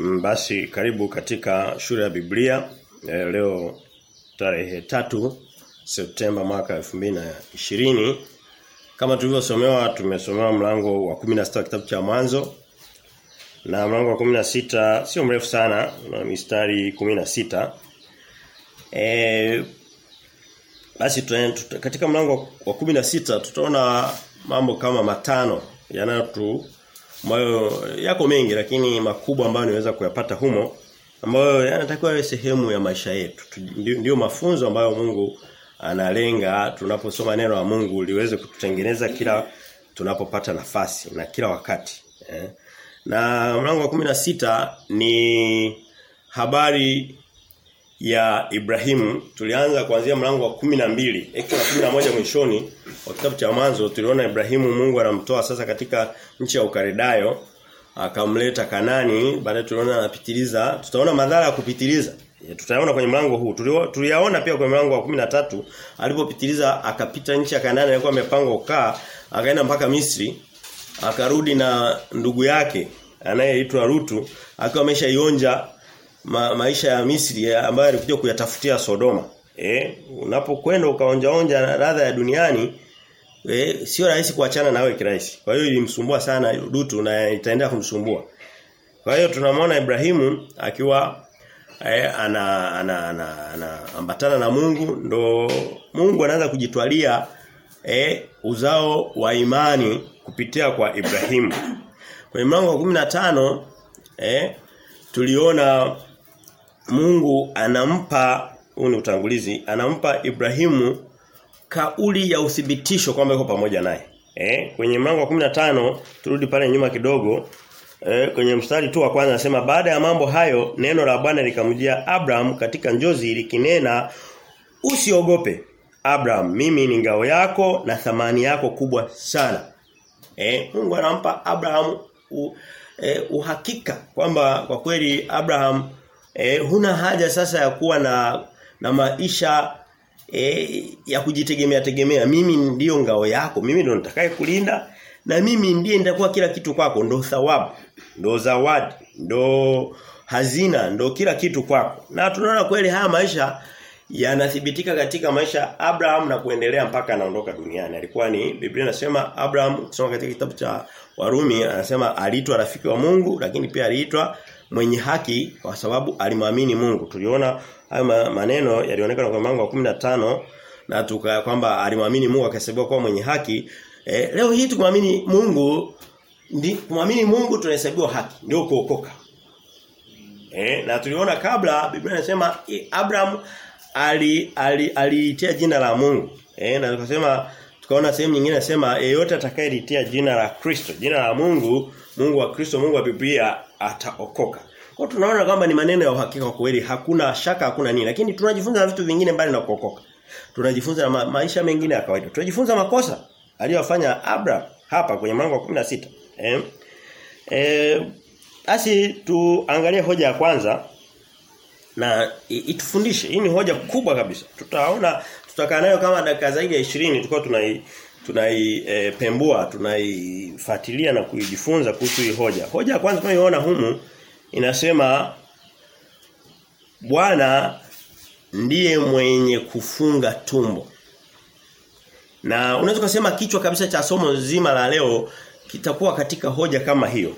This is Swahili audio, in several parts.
Mm, Basi karibu katika shule ya Biblia eh, leo tarehe tatu Septemba mwaka 2020 kama tulivyosomewa tumesomewa mlango wa 16 wa kitabu cha mwanzo na mlango wa 16 sio mrefu sana na mistari 16 eh basi tuta, katika mlango wa 16 tutaona mambo kama matano yanayotu ambayo yako mengi lakini makubwa ambayo niweza kuyapata humo ambayo yanatakiwa yawe sehemu ya maisha yetu. Ndio mafunzo ambayo Mungu analenga tunaposoma neno la Mungu liweze kututengeneza kila tunapopata nafasi na kila wakati. Eh. Na mlango wa 16 ni habari ya Ibrahimu. Tulianza kuanzia mlango wa 12, actually 11 mwishoni wa kitabu cha mwanzo tuliona Ibrahimu Mungu anamtoa sasa katika nchi ya Ukaridayo akamleta Kanani. Baadaye tuliona anapitiliza. Tutaona madhara ya kupitiliza. Tutaona kwenye mlango huu. Tuliyaona pia kwenye mlango wa 13 alipopitiliza akapita nchi ya Kanani alikuwa amepangwa ukaa akaenda mpaka Misri akarudi na ndugu yake anayeitwa Rutu akiwa ameshaionja ma, maisha ya Misri ambayo alikuja kuyatafutia Sodoma. Eh unapokwenda ukaonja-onja ladha ya duniani eh sio rahisi kuachana nawe kirahisi. Kwa hiyo ilimsumbua sana Lutu na itaendelea kumsumbua. Kwa hiyo tunamwona Ibrahimu akiwa eh, ana ana ana, ana ambatana na Mungu. Ndo Mungu anaanza kujitwalia eh, uzao wa imani kupitia kwa Ibrahimu. Kwenye mlango wa 15 eh tuliona Mungu anampa huu ni utangulizi anampa Ibrahimu kauli ya uthibitisho kwamba yuko pamoja naye. Eh, kwenye mlango wa 15 turudi pale nyuma kidogo. Eh, kwenye mstari tu wa kwanza anasema baada ya mambo hayo neno la Bwana likamjia Abraham katika njozi likinena usiogope Abraham mimi ni ngao yako na thamani yako kubwa sana. Eh, Mungu anampa Abraham u, eh, uhakika kwamba kwa kweli Abraham eh, huna haja sasa ya kuwa na na maisha e, ya kujitegemea tegemea. Mimi ndiyo ngao yako. Mimi ndo nitakaye kulinda na mimi ndiye nitakuwa kila kitu kwako. Ndo thawabu ndo zawadi ndo hazina ndo kila kitu kwako. Na tunaona kweli haya maisha yanathibitika katika maisha Abraham na kuendelea mpaka anaondoka duniani. Alikuwa ni Biblia inasema Abraham kusoma katika kitabu cha Warumi anasema aliitwa rafiki wa Mungu lakini pia aliitwa mwenye haki kwa sababu alimwamini Mungu. Tuliona hayo maneno yalionekana kwa mlango wa 15 na tuka kwamba alimwamini Mungu akahesabiwa kuwa mwenye haki. E, leo hii tukimwamini Mungu ndi kumwamini Mungu tunahesabiwa haki ndio kuokoka. E, na tuliona kabla Biblia inasema e, Abraham ali aliitia ali jina la Mungu. E, na tukasema tukaona sehemu nyingine nasema yeyote atakayelitia jina la Kristo, jina la Mungu, Mungu wa Kristo, Mungu wa Biblia ataokoka. Kwa tunaona kwamba ni maneno ya uhakika kweli, hakuna shaka, hakuna nini. Lakini tunajifunza na vitu vingine mbali na kuokoka. Tunajifunza na ma maisha mengine ya kawaida. Tunajifunza makosa aliyofanya Abraham hapa kwenye mlango wa 16. Eh? Eh basi tuangalie hoja ya kwanza na itufundishe. Hii ni hoja kubwa kabisa. Tutaona tutakaa nayo kama dakika zaidi ya 20 tulikuwa tunai tunaipembua, e, tunaifuatilia na kujifunza kuhusu hii hoja. Hoja ya kwanza tunayoona humu inasema Bwana ndiye mwenye kufunga tumbo. Na unaweza kusema kichwa kabisa cha somo zima la leo kitakuwa katika hoja kama hiyo.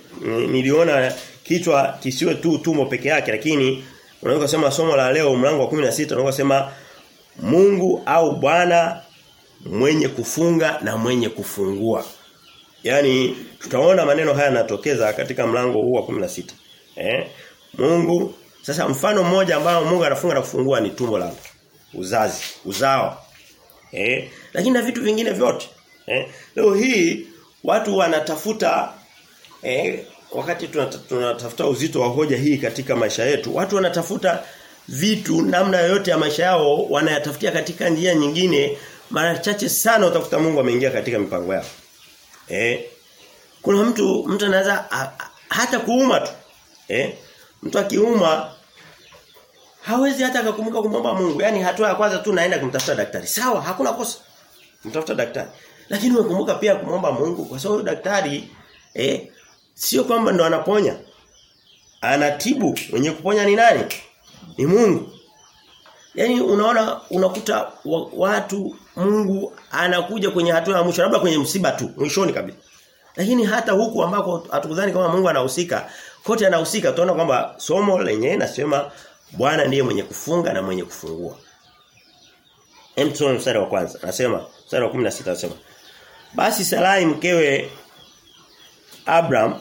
Niliona kichwa kisiwe tu tumbo peke yake lakini unaweza kusema somo la leo mlango wa 16 unaweza kusema Mungu au Bwana mwenye kufunga na mwenye kufungua. Yaani tutaona maneno haya yanatokeza katika mlango huu wa 16. Eh? Mungu sasa mfano mmoja ambao Mungu anafunga na kufungua ni tumbo la mtu. Uzazi, uzao. Eh? Lakini na vitu vingine vyote. Eh? Leo hii watu wanatafuta eh, wakati tunatafuta uzito wa hoja hii katika maisha yetu, watu wanatafuta vitu namna yoyote ya maisha yao wanayatafutia katika njia nyingine mara chache sana utakuta Mungu ameingia katika mipango yao. Eh? Kuna mtu mtu anaweza hata kuuma tu. Eh? Mtu akiuma hawezi hata akakumbuka kumwomba Mungu. Yaani hatua ya kwanza tu naenda kumtafuta daktari. Sawa, hakuna kosa. Mtafuta daktari. Lakini umekumbuka pia kumwomba Mungu kwa sababu daktari eh sio kwamba ndo anaponya. anatibu mwenye kuponya ni nani ni Mungu Yaani unaona unakuta watu Mungu anakuja kwenye hatua ya mwisho labda kwenye msiba tu mwishoni kabisa. Lakini hata huku ambako hatukudhani kama Mungu anahusika, kote anahusika. Tunaona kwamba somo lenyewe nasema Bwana ndiye mwenye kufunga na mwenye kufungua. Hem tusome mstari wa kwanza. Anasema mstari wa 16 anasema Basi Sarai mkewe Abraham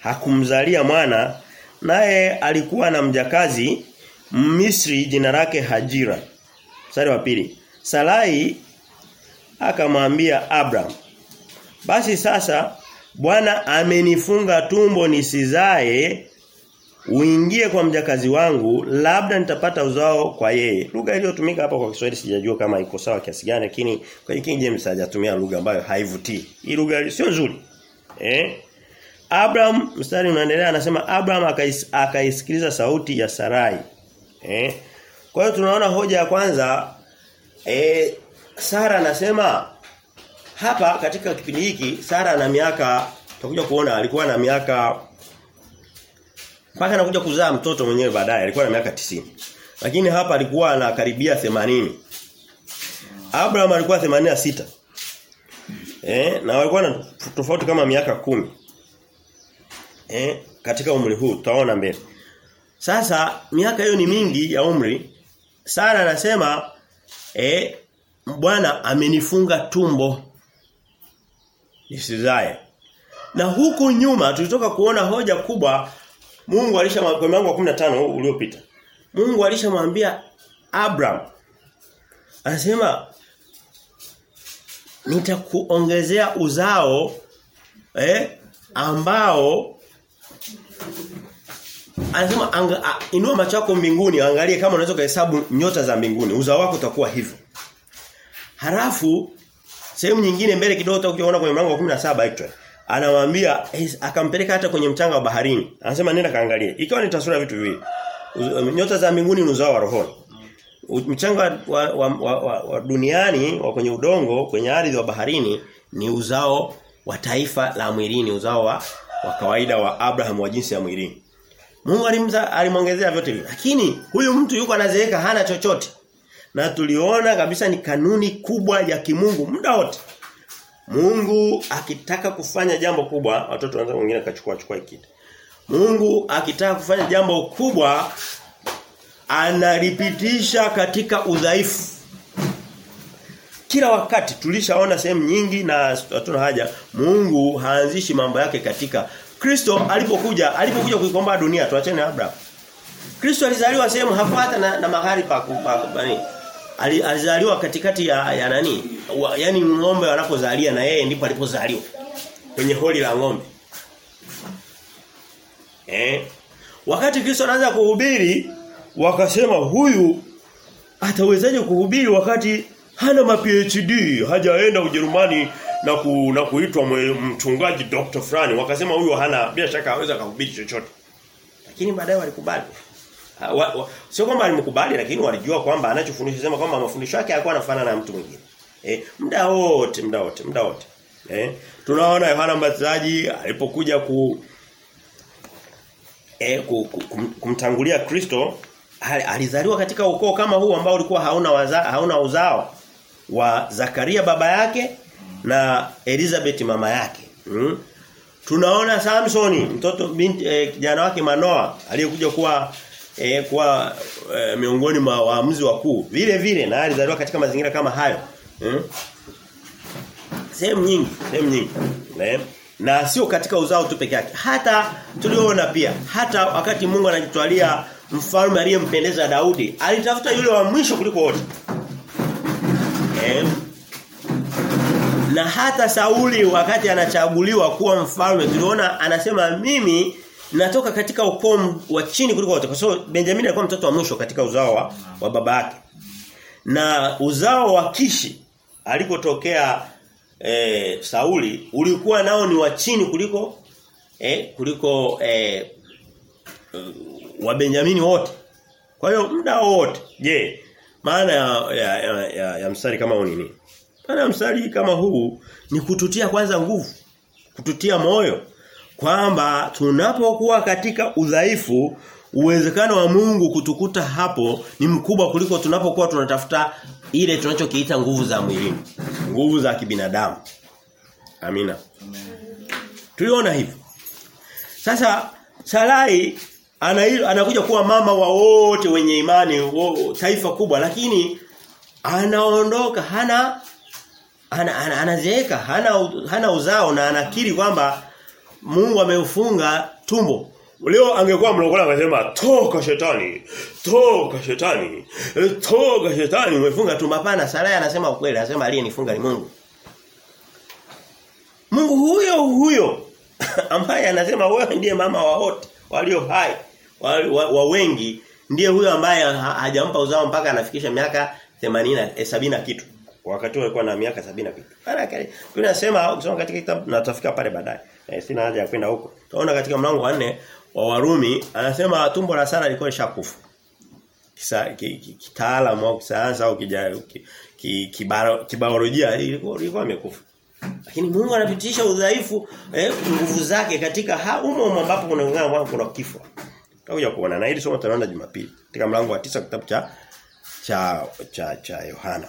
hakumzalia mwana naye alikuwa na mjakazi Misri jina lake Hajira. Mstari wa pili. Sarai akamwambia Abraham Basi sasa Bwana amenifunga tumbo nisizae uingie kwa mjakazi wangu labda nitapata uzao kwa yeye. Lugha iliyotumika hapa kwa Kiswahili sijajua kama iko sawa kiasi gani lakini kwa King James hajatumia lugha ambayo haivutii. Hii lugha sio nzuri. Eh? Abraham mstari unaendelea anasema Abraham akais, akaisikiliza sauti ya Sarai. Eh? Kwa hiyo tunaona hoja ya kwanza eh Sara anasema hapa katika kipindi hiki Sara ana miaka tutakuja kuona alikuwa na miaka mpaka anakuja kuzaa mtoto mwenyewe baadaye alikuwa na miaka tisini Lakini hapa alikuwa na karibia 80. Abraham alikuwa 86. Eh, na walikuwa na tofauti kama miaka kumi Eh, katika umri huu tutaona mbele. Sasa miaka hiyo ni mingi ya umri. Sara anasema eh Bwana amenifunga tumbo nisizae. Na huku nyuma tulitoka kuona hoja kubwa Mungu alishamwambia mlango wa 15 uliopita. Mungu alishamwambia Abraham anasema nitakuongezea uzao eh ambao anasema anga, a, inua macho yako mbinguni angalie kama unaweza kuhesabu nyota za mbinguni. Uzao wako utakuwa hivyo. Halafu sehemu nyingine mbele kidogo utakuona kwenye mlango wa 17 actually anamwambia akampeleka hata kwenye mchanga wa baharini. Anasema nenda kaangalie. Ikiwa ni taswira vitu viwili. Nyota za mbinguni ni uzao wa rohoni. Mchanga wa, wa, wa, wa, wa duniani wa kwenye udongo kwenye ardhi wa baharini ni uzao wa taifa la mwilini uzao wa, wa kawaida wa Abraham wa jinsi ya mwilini Mungu alimza alimwongezea vyote hivyo lakini huyu mtu yuko anazeeka hana chochote. Na tuliona kabisa ni kanuni kubwa ya kimungu muda wote. Mungu akitaka kufanya jambo kubwa watoto wanza wengine akachukua chukua kitu Mungu akitaka kufanya jambo kubwa analipitisha katika udhaifu. Kila wakati tulishaona sehemu nyingi na hatuna haja Mungu haanzishi mambo yake katika Kristo alipokuja alipokuja kuikomboa dunia tuachane Abraham Kristo alizaliwa sehemu hafuata na, na mahali pa kupani alizaliwa katikati ya, ya nani wa, yani ng'ombe wanapozalia na yeye ndipo alipozaliwa kwenye holi la ng'ombe. Eh? Wakati Kristo anaanza kuhubiri wakasema huyu atawezaje kuhubiri wakati hana ma PhD hajaenda Ujerumani na ku, na kuitwa mchungaji doctor fulani. Wakasema huyu hana bila shaka haweza kuhubiri chochote. Lakini baadaye walikubali. Wa, wa, sio kwamba alimkubali lakini walijua kwamba anachofundisha sema kwamba mafundisho yake hayakuwa yanafanana na mtu mwingine. Eh muda wote muda wote muda wote. Eh tunaona Yohana Mbatizaji alipokuja ku eh ku, ku, kum, kumtangulia Kristo alizaliwa katika ukoo kama huu ambao ulikuwa hauna waza, hauna uzao wa Zakaria baba yake na Elizabeth mama yake. Hmm? Tunaona Samsoni mtoto binti eh, kijana wake Manoa aliyekuja kuwa eh, kuwa eh, miongoni mwa waamuzi wakuu. Vile vile na alizaliwa katika mazingira kama hayo. Hmm? Sehemu nyingi, sehemu nyingi. Ne? Na sio katika uzao tu peke yake. Hata tuliona pia hata wakati Mungu anajitwalia mfalme aliyempendeza Daudi, alitafuta yule wa mwisho kuliko wote. Eh? Na hata Sauli wakati anachaguliwa kuwa mfalme tuliona anasema mimi natoka katika ukoo wa chini kuliko wote kwa sababu Benjamin alikuwa mtoto wa mwisho katika uzao wa, wa baba yake. Na uzao wa Kishi alipotokea e, Sauli ulikuwa nao ni wa chini kuliko eh, kuliko eh, wa Benjamini wote. Kwa hiyo muda wote. Je, maana ya, ya, ya, ya, ya mstari kama huu nini? Maana msali kama huu ni kututia kwanza nguvu, kututia moyo kwamba tunapokuwa katika udhaifu uwezekano wa Mungu kutukuta hapo ni mkubwa kuliko tunapokuwa tunatafuta ile tunachokiita nguvu za mwilini, nguvu za kibinadamu. Amina. Tuliona hivyo. Sasa Sarai ana, anakuja kuwa mama wa wote wenye imani taifa kubwa lakini anaondoka hana ana, ana, anazeeka hana hana uzao na anakiri kwamba Mungu ameufunga tumbo Leo angekuwa mlokole angesema toka shetani, toka shetani, toka shetani umefunga tumbo hapana Sarai anasema ukweli anasema aliyenifunga ni Mungu. Mungu huyo huyo ambaye anasema wewe ndiye mama wa wote walio hai wa, wa, wa wengi ndiye huyo ambaye hajampa uzao mpaka anafikisha miaka 80 eh, 70 kitu. Wakati alikuwa na miaka 70 kitu. Maana tunasema ukisoma katika kitabu na tutafika pale baadaye. Eh, sina haja ya kwenda huko. Tunaona katika mlango wa 4 wa Warumi anasema tumbo la Sara lilikuwa lishakufa. Kisa kitaalamu ki, ki, au kisayansi au kibiolojia ilikuwa ilikuwa imekufa. Lakini Mungu anapitisha udhaifu eh, nguvu zake katika humo ambapo kuna ngao kuna kifo. Tutakuja kuona na hili somo tunaona Jumapili katika mlango wa tisa kitabu cha cha cha cha Yohana.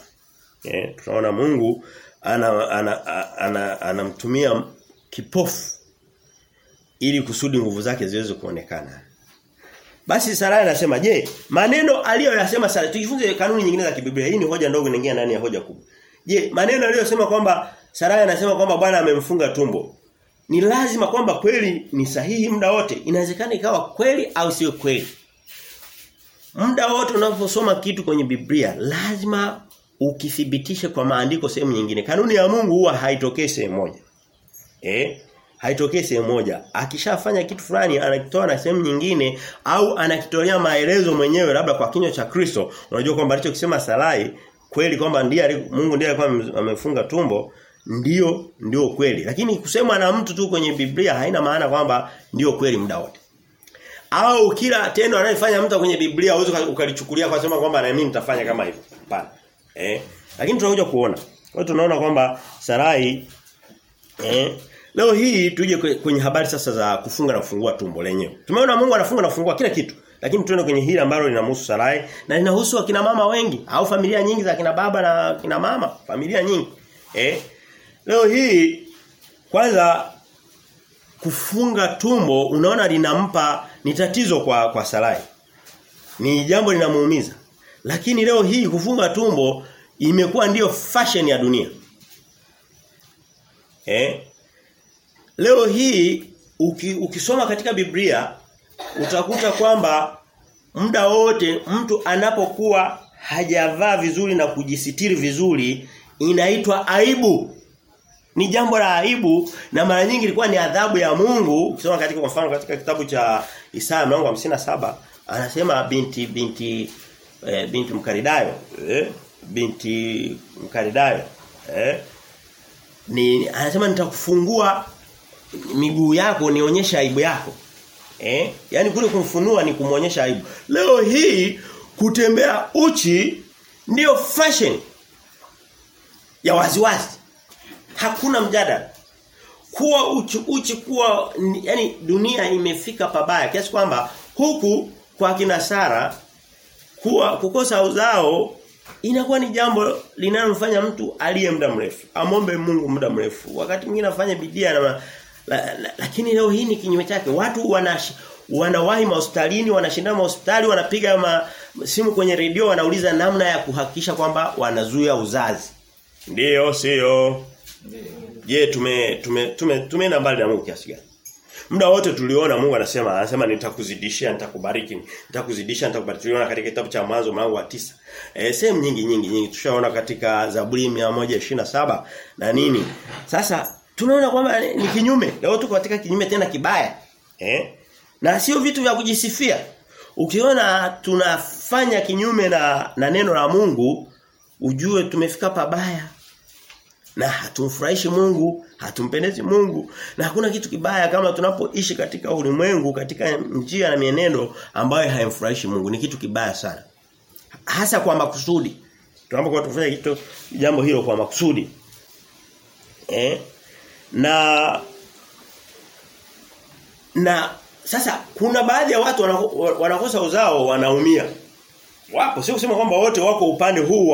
Eh, tunaona Mungu ana anamtumia ana, ana, ana kipofu ili kusudi nguvu zake ziweze kuonekana. Basi Sarai anasema, "Je, maneno aliyoyasema Sarai tujifunze kanuni nyingine za kibiblia. Hii ni hoja ndogo inaingia ndani ya hoja kubwa. Je, maneno aliyosema kwamba Sarai anasema kwamba Bwana amemfunga tumbo. Ni lazima kwamba kweli ni sahihi muda wote. Inawezekana ikawa kweli au sio kweli. Muda wote unaposoma kitu kwenye Biblia lazima ukithibitishe kwa maandiko sehemu nyingine. Kanuni ya Mungu huwa haitokei sehemu moja. Eh? Haitokei sehemu moja. Akishafanya kitu fulani anakitoa na sehemu nyingine au anakitolea maelezo mwenyewe labda kwa kinywa cha Kristo. Unajua kwamba alichokisema Salai kweli kwamba ndiye Mungu ndiye alikuwa amefunga tumbo ndio ndio kweli. Lakini kusema na mtu tu kwenye Biblia haina maana kwamba ndio kweli muda wote. Au kila tendo anayefanya mtu kwenye Biblia uweze ukalichukulia kwa sema kwamba na mimi nitafanya kama hivyo. Hapana. Eh? Lakini tunakuja kuona. Kwa hiyo tunaona kwamba Sarai eh leo hii tuje kwenye habari sasa za kufunga na kufungua tumbo lenyewe. Tumeona Mungu anafunga na kufungua kila kitu. Lakini tuende kwenye hili ambalo linamhusu Sarai na linahusu akina mama wengi au familia nyingi za akina baba na akina mama, familia nyingi. Eh? Leo hii kwanza kufunga tumbo unaona linampa ni tatizo kwa kwa Sarai. Ni jambo linamuumiza. Lakini leo hii kufunga tumbo imekuwa ndiyo fashion ya dunia. Eh? Leo hii uki, ukisoma katika Biblia utakuta kwamba muda wote mtu anapokuwa hajavaa vizuri na kujisitiri vizuri inaitwa aibu. Ni jambo la aibu na mara nyingi ilikuwa ni adhabu ya Mungu. Ukisoma katika kwa mfano katika kitabu cha Isaya mlango wa saba anasema binti binti eh, binti mkaridayo eh, binti mkaridayo eh, ni anasema nitakufungua miguu yako nionyesha aibu yako. Eh? yani kule kumfunua ni kumuonyesha aibu. Leo hii kutembea uchi ndio fashion ya waziwazi. Hakuna mjadala. Kuwa uchi uchi kuwa yani dunia imefika pabaya kiasi kwamba huku kwa kina Sara kuwa kukosa uzao inakuwa ni jambo linalomfanya mtu aliye muda mrefu amombe Mungu muda mrefu. Wakati mwingine afanye bidii na la, la, lakini leo hii ni kinyume chake. Watu wanash, wanawahi hospitalini wanashindana hospitali wanapiga ma, simu kwenye redio wanauliza namna ya kuhakikisha kwamba wanazuia uzazi. Ndiyo sio? Je tume tume tume tumeenda mbali na Mungu kiasi gani Muda wote tuliona Mungu anasema anasema nitakuzidishia nitakubariki nitakuzidisha nitakubariki. Tuliona katika kitabu cha mwanzo mlango wa tisa. Eh sehemu nyingi nyingi nyingi. Tushaona katika Zaburi 127 na nini. Sasa tunaona kwamba ni kinyume. Leo tuko katika kinyume tena kibaya. Eh na sio vitu vya kujisifia. Ukiona tunafanya kinyume na na neno la Mungu ujue tumefika pabaya na hatumfurahishi Mungu, hatumpendezi Mungu na hakuna kitu kibaya kama tunapoishi katika ulimwengu katika njia na mienendo ambayo haimfurahishi Mungu ni kitu kibaya sana. Hasa kwa makusudi. Tunapokuwa tufanya kitu jambo hilo kwa makusudi. Eh? Na na sasa kuna baadhi ya watu wanakosa uzao wanaumia. Wapo sio kusema kwamba wote wako upande huu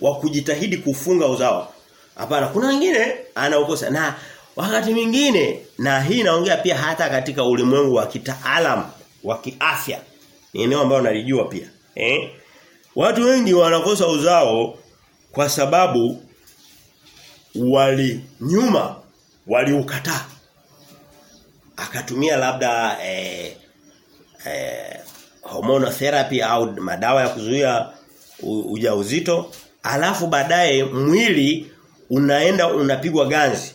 wa kujitahidi kufunga uzao. Hapana, kuna wengine anaukosa na wakati mwingine na hii naongea pia hata katika ulimwengu wa kitaalam wa kiafya. Ni eneo ambalo nalijua pia. Eh? Watu wengi wanakosa uzao kwa sababu wali nyuma waliukataa. Akatumia labda eh, eh, hormonotherapy au madawa ya kuzuia ujauzito alafu baadaye mwili unaenda unapigwa ganzi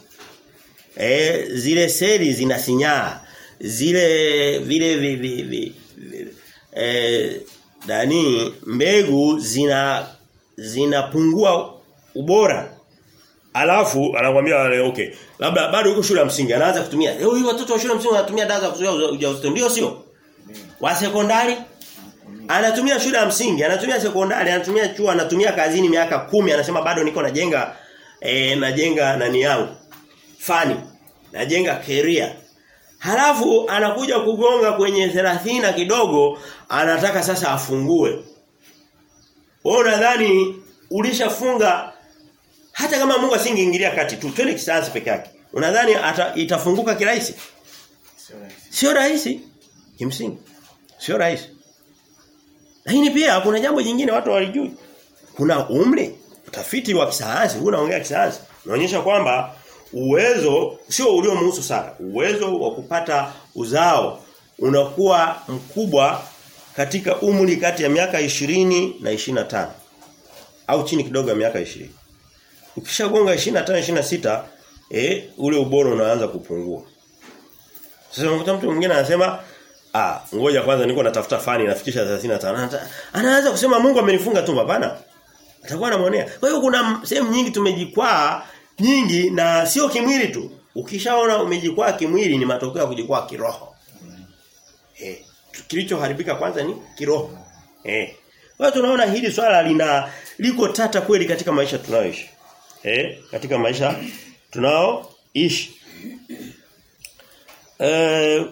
e, zile seli zinasinyaa zile vile vi, vi, vi, vi, e, dani mbegu zina zinapungua ubora Alafu anakuambia wale okay. Labda bado yuko shule ya msingi anaanza kutumia. Leo hii watoto wa shule ya msingi wanatumia dawa za kuzuia ujauzito ndio sio? Wa sekondari anatumia shule ya msingi, anatumia sekondari, anatumia chuo, anatumia kazini miaka kumi anasema bado niko najenga eh najenga nani yangu. Fani. Najenga keria Halafu anakuja kugonga kwenye 30 na kidogo anataka sasa afungue. Wewe unadhani ulishafunga hata kama Mungu asingeingilia kati tu twende kisayansi peke yake. Unadhani itafunguka kirahisi? Sio rahisi. Kimsingi. Sio rahisi. Lakini pia kuna jambo jingine watu walijui. Kuna umri, utafiti wa kisayansi, huu unaongea kisayansi. Unaonyesha kwamba uwezo sio uliomhusu sana. Uwezo wa kupata uzao unakuwa mkubwa katika umri kati ya miaka ishirini na 25 au chini kidogo ya miaka 20. Ukishagonga 25 26 eh ule ubora unaanza kupungua. Sasa unakuta mtu mwingine anasema ah ngoja kwanza niko natafuta fani nafikisha 35. Anaanza kusema Mungu amenifunga tu hapana. Atakuwa anamuonea. Kwa hiyo kuna sehemu nyingi tumejikwaa nyingi na sio kimwili tu. Ukishaona umejikwaa kimwili ni matokeo ya kujikwaa kiroho. Eh kilichoharibika kwanza ni kiroho. Eh. Kwa hiyo tunaona hili swala lina liko tata kweli katika maisha tunayoishi. Eh, katika maisha tunaoishi. Eh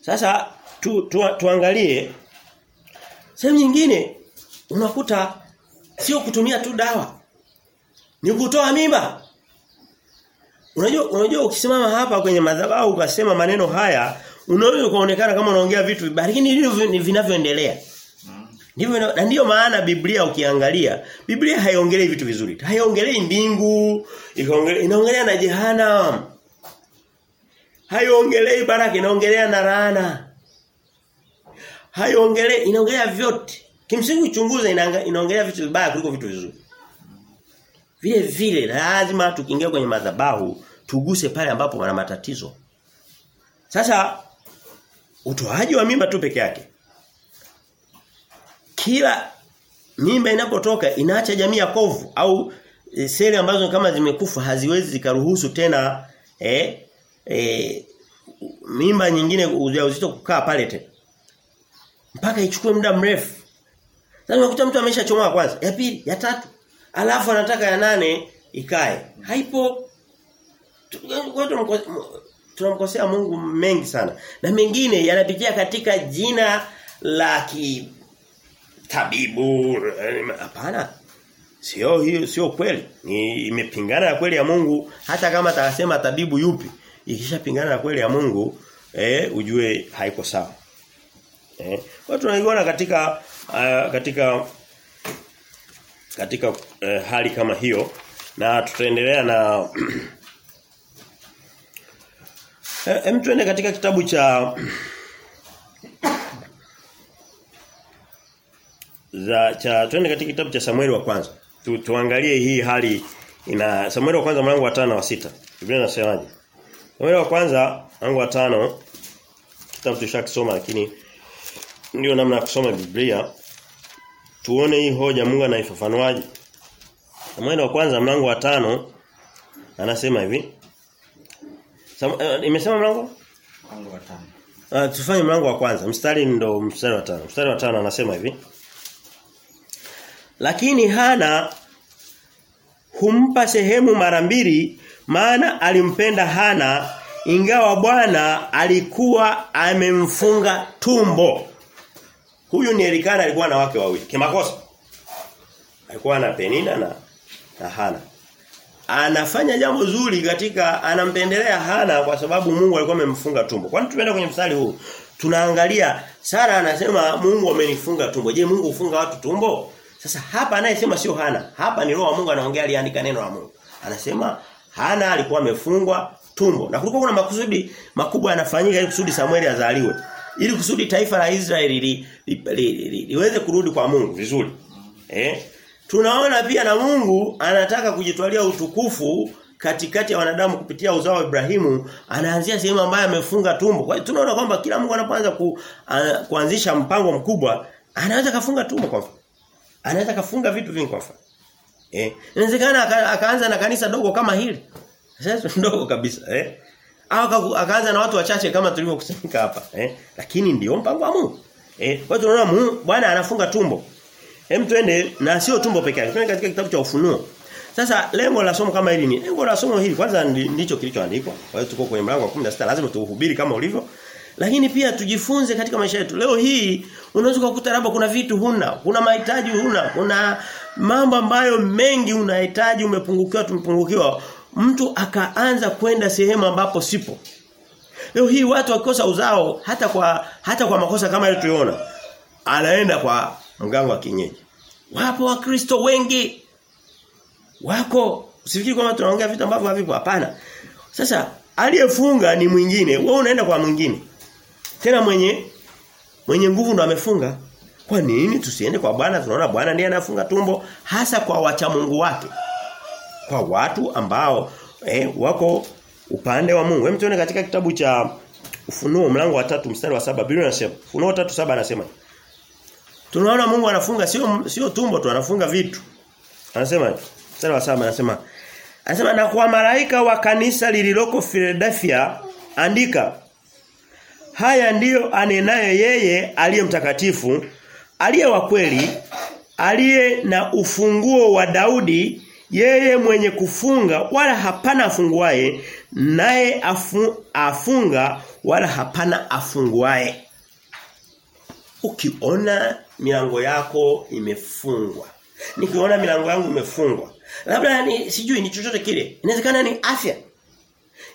Sasa tu, tu, tuangalie sehemu nyingine unakuta sio kutumia tu dawa. Ni kutoa mimba. Unajua unajua ukisimama hapa kwenye madhabahu ukasema maneno haya unaweza kuonekana kama unaongea vitu vibaya lakini ni vinavyoendelea. Ndivyo na ndio maana Biblia ukiangalia Biblia haiongelei vitu vizuri. Haiongelei mbingu, inaongelea na jehanamu. Haiongelei baraka, inaongelea na laana. Haiongelei inaongelea vyote. Kimsingi uchunguze inaongelea vitu vibaya kuliko vitu vizuri. Vile vile lazima tukiingia kwenye madhabahu tuguse pale ambapo wana matatizo. Sasa utoaji wa mimba tu peke yake. Kila mimba inapotoka inaacha jamii ya kovu au e, seli ambazo kama zimekufa haziwezi zikaruhusu tena eh, eh, mimba nyingine ujauzito kukaa pale tena. Mpaka ichukue muda mrefu. Sasa unakuta mtu ameshachomoa kwanza, ya pili, ya tatu. Alafu anataka ya nane ikae. Haipo. Tunamkosea Mungu mengi sana. Na mengine yanapitia katika jina la ki tabibu hapana. Sio hiyo sio kweli. Ni imepingana na kweli ya Mungu hata kama atasema tabibu yupi. Ikishapingana na kweli ya Mungu eh ujue haiko sawa. Eh kwa wanaiona katika uh, katika katika uh, hali kama hiyo na tutaendelea na Eh, Hem tuende katika kitabu cha za cha twende katika kitabu cha Samueli wa kwanza. Tu, tuangalie hii hali ina Samueli wa kwanza mlango wa 5 na wa sita. Biblia inasemaje? Samueli wa kwanza mlango wa 5 kitabu tushakisoma lakini ndio namna ya kusoma Biblia. Tuone hii hoja Mungu anaifafanuaje. Samueli wa kwanza mlango wa tano anasema hivi. Sam, uh, imesema mlango? Mlango wa tano. Uh, tufanye mlango wa kwanza. Mstari ndo mstari wa tano. Mstari wa tano anasema hivi. Lakini Hana humpa sehemu mara mbili maana alimpenda Hana ingawa Bwana alikuwa amemfunga tumbo. Huyu ni Elikana alikuwa na wake wawili. Kimakosa. Alikuwa na Penina na na Hana. Anafanya jambo zuri katika anampendelea Hana kwa sababu Mungu alikuwa amemfunga tumbo. Kwani tumeenda kwenye mstari huu tunaangalia Sara anasema Mungu amenifunga tumbo. Je, Mungu hufunga watu tumbo? Sasa hapa anayesema sio Hana. Hapa ni roho wa Mungu anaongea aliandika neno la Mungu. Anasema Hana alikuwa amefungwa tumbo. Na kulikuwa kuna makusudi makubwa yanafanyika ili kusudi Samueli azaliwe. Ili kusudi taifa la Israeli li, li, li, li, li, liweze kurudi kwa Mungu vizuri. Eh? Tunaona pia na Mungu anataka kujitwalia utukufu katikati ya wanadamu kupitia uzao wa Ibrahimu anaanzia sehemu ambayo amefunga tumbo. Kwa hiyo tunaona kwamba kila Mungu anapoanza ku, kuanzisha mpango mkubwa anaweza kafunga tumbo kwa mfano. Anaweza kafunga vitu vingi kwa mfano. Eh, inawezekana akaanza na kanisa dogo kama hili. Sasa ndogo kabisa, eh? Au akaanza na watu wachache kama tulivyokusanyika hapa, eh? Lakini ndio mpango wa Mungu. Eh, kwa tunaona Bwana anafunga tumbo. Hem twende na sio tumbo peke yake. Twende katika kitabu cha Ufunuo. Sasa lengo la somo kama hili ni lengo la somo hili kwanza ndicho kilichoandikwa. Kwa hiyo tuko kwenye mlango wa 16 lazima tuhubiri kama ulivyo. Lakini pia tujifunze katika maisha yetu. Leo hii unaweza kukuta labda kuna vitu huna, kuna mahitaji huna, kuna mambo ambayo mengi unahitaji umepungukiwa tumepungukiwa. Mtu akaanza kwenda sehemu ambapo sipo. Leo hii watu wakikosa uzao hata kwa hata kwa makosa kama ile tuliona anaenda kwa mganga wa kienyeji. Wapo wakristo wengi wako usifikiri kwamba tunaongea vitu ambavyo havipo hapana. Sasa aliyefunga ni mwingine, wewe unaenda kwa mwingine. Tena mwenye mwenye nguvu ndo amefunga. Kwa nini tusiende kwa Bwana? Tunaona Bwana ndiye anafunga tumbo hasa kwa wacha Mungu wake. Kwa watu ambao eh, wako upande wa Mungu. Hem tuone katika kitabu cha Ufunuo mlango wa tatu mstari wa saba Biblia inasema Ufunuo tatu saba anasema Tunaona Mungu anafunga sio sio tumbo tu anafunga vitu. Anasema mstari wa saba anasema anasema na kwa malaika wa kanisa lililoko Philadelphia andika Haya ndiyo anenaye yeye aliye mtakatifu, aliye wa kweli, aliye na ufunguo wa Daudi, yeye mwenye kufunga wala hapana afunguaye, naye afu, afunga wala hapana afunguaye. Ukiona milango yako imefungwa. Nikiona milango yangu imefungwa. Labda ni sijui ni chochote kile. Inawezekana ni afya.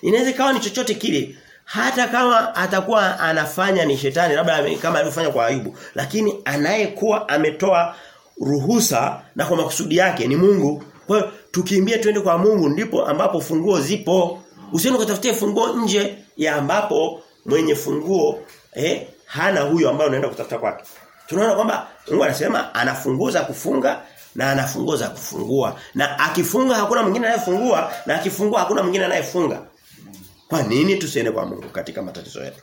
Inawezekana ni chochote kile hata kama atakuwa anafanya ni shetani labda kama alivyofanya kwa Ayubu lakini anayekuwa ametoa ruhusa na kwa makusudi yake ni Mungu kwa hiyo tukimbie twende kwa Mungu ndipo ambapo funguo zipo usiende kutafutia funguo nje ya ambapo mwenye funguo eh hana huyo ambaye unaenda kutafuta kwake tunaona kwamba Mungu anasema anafunguza kufunga na anafunguza kufungua na akifunga hakuna mwingine anayefungua na akifungua hakuna mwingine anayefunga kwa nini tusiende kwa Mungu katika matatizo yetu?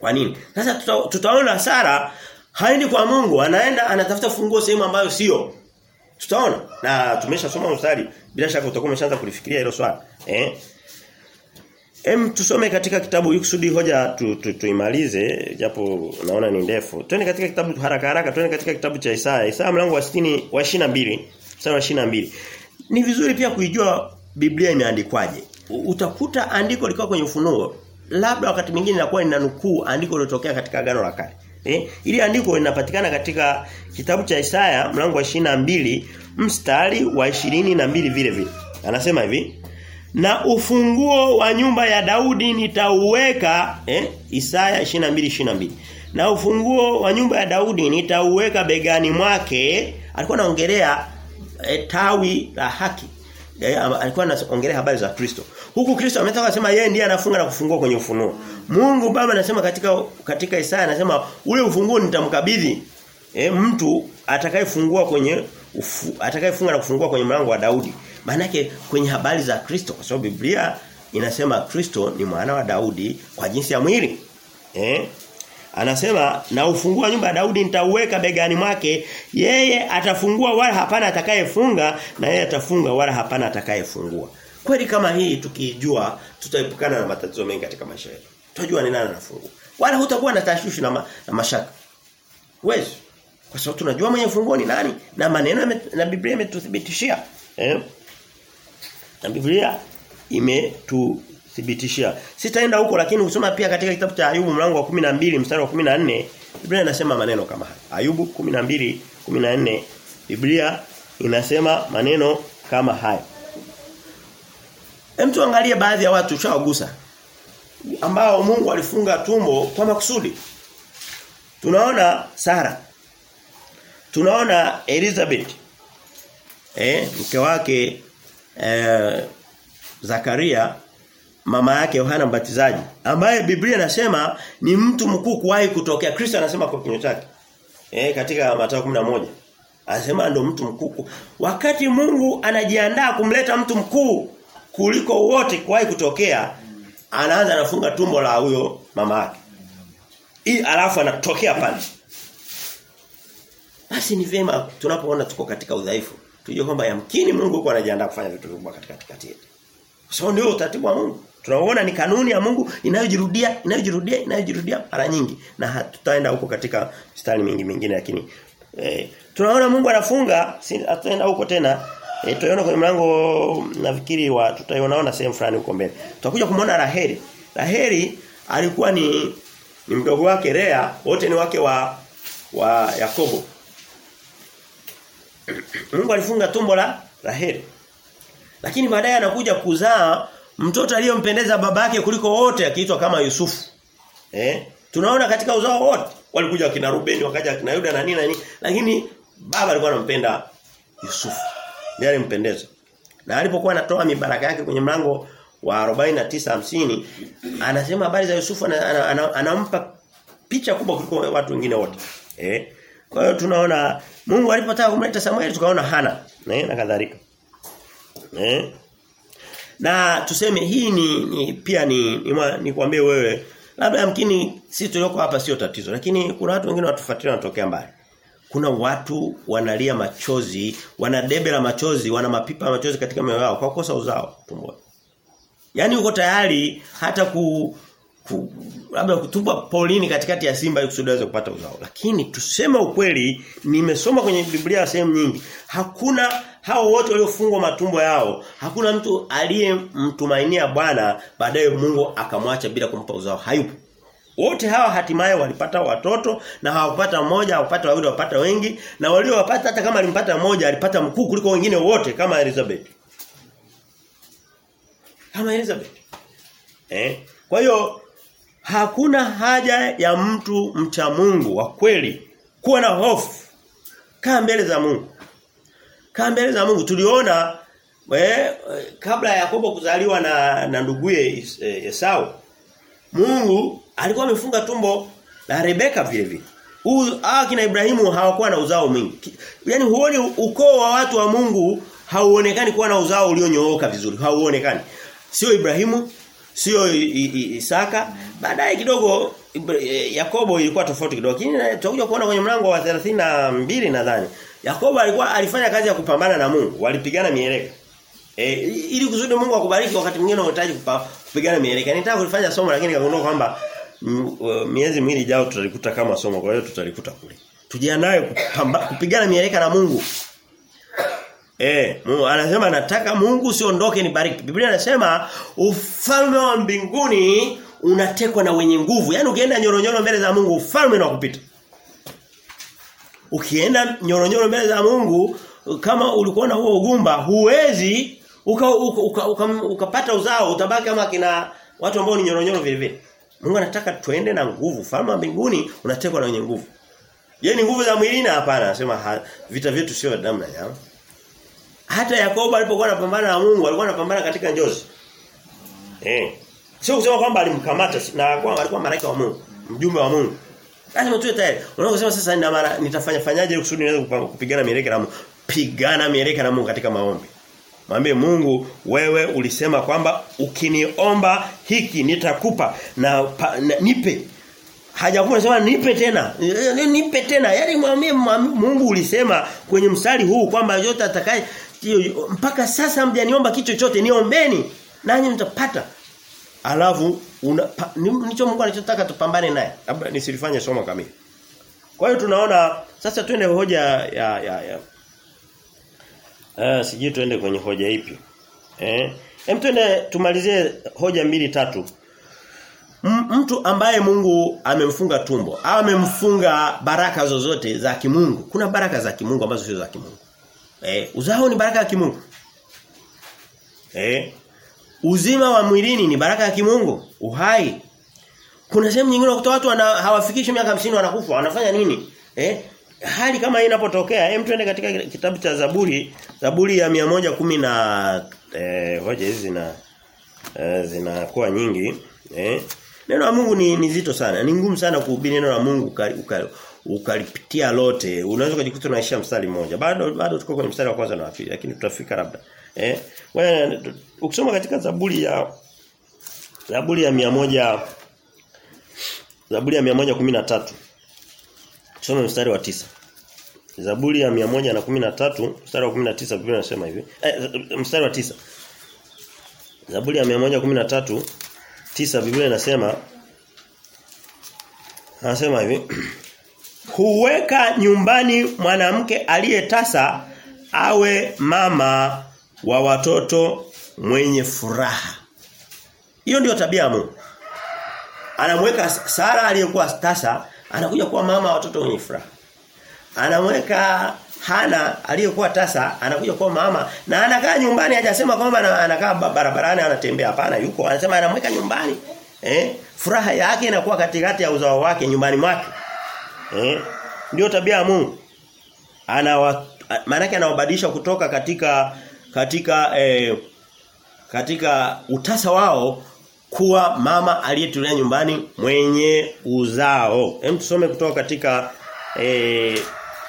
Kwa nini? Sasa tuta, tutaona Sara haendi kwa Mungu, anaenda anatafuta funguo sehemu ambayo sio. Tutaona. Na tumeshasoma mstari. Bila shaka utakuwa umeshaanza kulifikiria hilo swali. Eh? Em tusome katika kitabu ikusudi hoja hoja tu, tu, tuimalize japo naona ni ndefu. Twende katika kitabu haraka haraka, twende katika kitabu cha Isaya. Isaya mlango wa 60 wa 22. Mstari wa 22. Ni vizuri pia kuijua Biblia imeandikwaje utakuta andiko likiwa kwenye ufunuo labda wakati mwingine inakuwa inanukuu andiko lilotokea katika agano la kale eh ili andiko linapatikana katika kitabu cha Isaya mlango wa 22 mstari wa 22 vile vile. Anasema hivi na ufunguo wa nyumba ya Daudi nitauweka eh Isaya 22:22 na ufunguo wa nyumba ya Daudi nitauweka begani mwake alikuwa anaongelea eh, tawi la haki. Alikuwa anaongelea habari za Kristo. Huku Kristo ametaka kusema yeye ndiye anafunga na kufungua kwenye ufunuo. Mungu Baba anasema katika katika Isaya anasema ule ufunguo nitamkabidhi e, mtu atakayefungua kwenye atakayefunga na kufungua kwenye mlango wa Daudi. Maana kwenye habari za Kristo kwa sababu Biblia inasema Kristo ni mwana wa Daudi kwa jinsi ya mwili. Eh? Anasema na ufungua nyumba ya Daudi nitauweka begani mwake yeye atafungua wala hapana atakayefunga na yeye atafunga wala hapana atakayefungua. Kweli kama hii tukijua tutaepukana na matatizo mengi katika maisha yetu. Tutajua ni nani anafungua. Wala hutakuwa na tashwishi na, ma, na mashaka. Wewe Kwa sababu tunajua mwenye funguo ni nani na maneno na Biblia imetuthibitishia. Eh? Na Biblia imetuthibitishia. Sitaenda huko lakini usoma pia katika kitabu cha Ayubu mlango wa 12 mstari wa 14 Biblia inasema maneno kama haya. Ayubu 12 14 Biblia inasema maneno kama haya. Hem tuangalie baadhi ya watu shawagusa ambao Mungu alifunga tumbo kwa makusudi. Tunaona Sara. Tunaona Elizabeth. Eh, mke wake eh, Zakaria mama yake Yohana Mbatizaji ambaye Biblia inasema ni mtu mkuu kuwahi kutokea. Kristo anasema kwa kinywa chake. Eh, katika Mathayo 11. Anasema ndo mtu mkuu. Wakati Mungu anajiandaa kumleta mtu mkuu kuliko wote kuwahi kutokea, anaanza anafunga tumbo la huyo mama yake. Hii alafu anatokea pale. Basi ni vema tunapoona tuko katika udhaifu, tujue kwamba yamkini Mungu yuko anajiandaa kufanya vitu vikubwa katika katikati yetu. So ndio utaratibu wa Mungu. Tunaona ni kanuni ya Mungu inayojirudia, inayojirudia, inayojirudia mara nyingi na hatutaenda huko katika mstari mingi mingine lakini eh, tunaona Mungu anafunga, si tutaenda huko tena. E, tutaiona kwenye mlango nafikiri wa tutaionaona sehemu fulani huko mbele. Tutakuja kumwona Raheli. Raheli alikuwa ni ni mdogo wake Lea, wote ni wake wa wa Yakobo. Mungu alifunga tumbo la Raheli. Lakini baadaye anakuja kuzaa mtoto aliyompendeza babake kuliko wote akiitwa kama Yusufu. Eh? Tunaona katika uzao wote walikuja kina Rubeni, wakaja kina Yuda na nini na nini, lakini baba alikuwa anampenda Yusufu. Ndiye alimpendeza. Na alipokuwa anatoa mibaraka yake kwenye mlango wa 49 50 anasema habari za Yusufu anampa ana, ana, ana picha kubwa kuliko watu wengine wote. Eh? Kwa hiyo tunaona Mungu alipotaka kumleta Samueli tukaona Hana, eh, na kadhalika. Eh? Na tuseme hii ni, ni pia ni nikwambie ni wewe labda yamkini sisi tulioko hapa sio tatizo lakini kuna watu wengine watufuatilia wanatokea mbali. Kuna watu wanalia machozi, wana debe la machozi, wana mapipa ya machozi katika mioyo yao kwa kosa uzao tumboni. Yaani uko tayari hata ku, ku labda polini katikati ya simba ili kusudi kupata uzao. Lakini tuseme ukweli, nimesoma kwenye Biblia sehemu nyingi. Hakuna hao wote waliofungwa matumbo yao, hakuna mtu aliyemtumainia Bwana baadaye Mungu akamwacha bila kumpa uzao. Hayupo. Wote hawa hatimaye walipata watoto na hawapata mmoja, hawapata wawili, hawapata wengi na waliowapata hata kama alimpata mmoja alipata mkuu kuliko wengine wote kama Elizabeth. Kama Elizabeth. Eh? Kwa hiyo hakuna haja ya mtu mcha Mungu wa kweli kuwa na hofu. Kaa mbele za Mungu. Kaa mbele za Mungu. Tuliona we, kabla ya Yakobo kuzaliwa na na nduguye Esau Mungu alikuwa amefunga tumbo la Rebeka vile vile. Huyu kina Ibrahimu hawakuwa na uzao mwingi. Yaani huoni ukoo wa watu wa Mungu hauonekani kuwa na uzao ulionyooka vizuri. Hauonekani. Sio Ibrahimu, sio Isaka. Baadaye kidogo Yakobo ilikuwa tofauti kidogo. Lakini tutakuja kuona kwenye mlango wa 32 nadhani. Yakobo alikuwa alifanya kazi ya kupambana na Mungu. Walipigana mieleka. E, ili kusudi Mungu akubariki wakati mwingine unahitaji kupigana mieleka. Nitaka kulifanya somo lakini nikagundua kwamba miezi miwili ijayo tutalikuta kama somo kwa hiyo tutalikuta kule. Tujiandae kupigana mieleka na Mungu. Eh, Mungu anasema nataka Mungu usiondoke nibariki. Biblia inasema ufalme wa mbinguni unatekwa na wenye nguvu. Yaani ukienda nyoronyoro mbele za Mungu ufalme unakupita. Ukienda nyoronyoro mbele za Mungu kama ulikuwa na huo ugumba huwezi ukapata uka, uka, uka, uka, uka uzao utabaki kama kina watu ambao ni nyoronyoro vile vile. Mungu anataka tuende na nguvu. Falme wa mbinguni unatekwa na wenye nguvu. Je, ni nguvu za mwilini hapana? Anasema vita vyetu sio damu na nyama. Hata Yakobo alipokuwa anapambana na Mungu alikuwa anapambana katika njozi. Eh. Sio kusema kwamba alimkamata na alikuwa malaika wa Mungu, mjumbe wa Mungu. Lazima tuwe tayari. Unaposema sasa nitafanya fanyaje kusudi niweze kupigana mieleka na Mungu? Pigana mieleka na Mungu katika maombi. Mwambie Mungu wewe ulisema kwamba ukiniomba hiki nitakupa na, pa, na nipe. Hajakuwa sema nipe tena. Nipe tena. Yaani mwambie Mungu ulisema kwenye mstari huu kwamba yote atakaye mpaka sasa mjaniomba kitu chochote niombeni nanyi mtapata. Alafu nicho Mungu anachotaka tupambane naye. Labda nisilifanye somo kamili. Kwa hiyo tunaona sasa twende hoja ya ya ya. Eh sijui tuende kwenye hoja ipi. Eh Hem tuende tumalizie hoja mbili tatu. M mtu ambaye Mungu amemfunga tumbo amemfunga baraka zozote za kimungu. Kuna baraka za kimungu ambazo sio za kimungu. Eh, uzao ni baraka ya kimungu. Eh, uzima wa mwilini ni baraka ya kimungu, uhai. Kuna sehemu nyingine ukuta watu wana, hawafikishi miaka 50 wanakufa, wanafanya nini? Eh? Hali kama hii inapotokea, hem twende katika kitabu cha Zaburi, Zaburi ya 110 na eh hoja hizi zina eh, zinakuwa nyingi, eh? Neno la Mungu ni, ni zito sana. Ni ngumu sana kuhubiri neno la Mungu ukalipitia lote. Unaweza kujikuta unaishia mstari mmoja. Bado bado tuko kwenye mstari wa kwanza na wa pili, lakini tutafika labda. Eh? Wewe ukisoma katika Zaburi ya Zaburi ya 100 Zaburi ya 113 Tusome mstari wa tisa Zaburi ya 113 mstari wa 19 Biblia inasema hivi. Eh, mstari wa tisa Zaburi ya 113 tisa Biblia inasema Anasema hivi Huweka nyumbani mwanamke aliyetasa awe mama wa watoto mwenye furaha. Hiyo ndiyo tabia ya Mungu. Anamweka Sara aliyekuwa tasa anakuja kuwa mama watoto wenye furaha. Anamweka Hana aliyekuwa tasa anakuja kuwa mama na anakaa nyumbani hajasema kwamba anakaa barabarani anatembea. Hapana yuko anasema anamweka nyumbani eh furaha yake inakuwa katikati ya uzao wake nyumbani mwake eh. Ndio tabia ya Mungu. Ana maana anawabadilisha kutoka katika katika eh, katika utasa wao kuwa mama aliyetulia nyumbani mwenye uzao. Hem tusome kutoka katika e,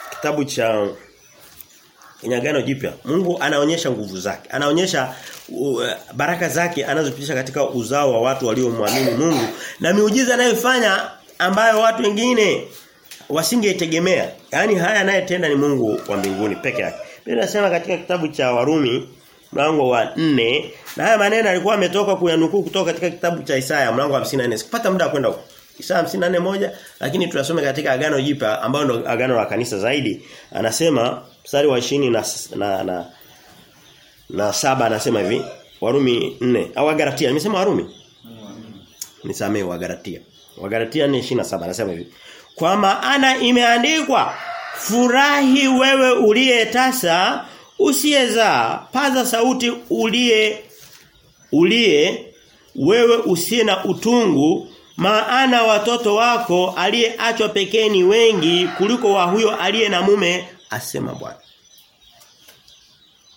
kitabu cha Kinyagano Jipya. Mungu anaonyesha nguvu zake. Anaonyesha uh, baraka zake anazopitisha katika uzao wa watu waliomwamini Mungu na miujiza anayofanya ambayo watu wengine wasingeitegemea. Yaani haya anayetenda ni Mungu wa mbinguni peke yake. Biblia inasema katika kitabu cha Warumi mlango wa nne. Na haya maneno alikuwa ametoka kuyanukuu kutoka katika kitabu cha Isaya mlango wa 54 sikupata muda wa kwenda huko. Isaya 54 moja lakini tunasome katika agano jipya ambao ndo agano la kanisa zaidi. Anasema mstari wa 20 na na, na na saba anasema hivi. Warumi 4 au Wagalatia. Nimesema Warumi? Nisamee Wagalatia. Wagalatia 4:27 anasema hivi. Kwa maana imeandikwa furahi wewe uliyetasa usiyezaa paza sauti ulie ulie wewe usiye na utungu maana watoto wako aliyeachwa pekeni wengi kuliko wa huyo aliye na mume asema Bwana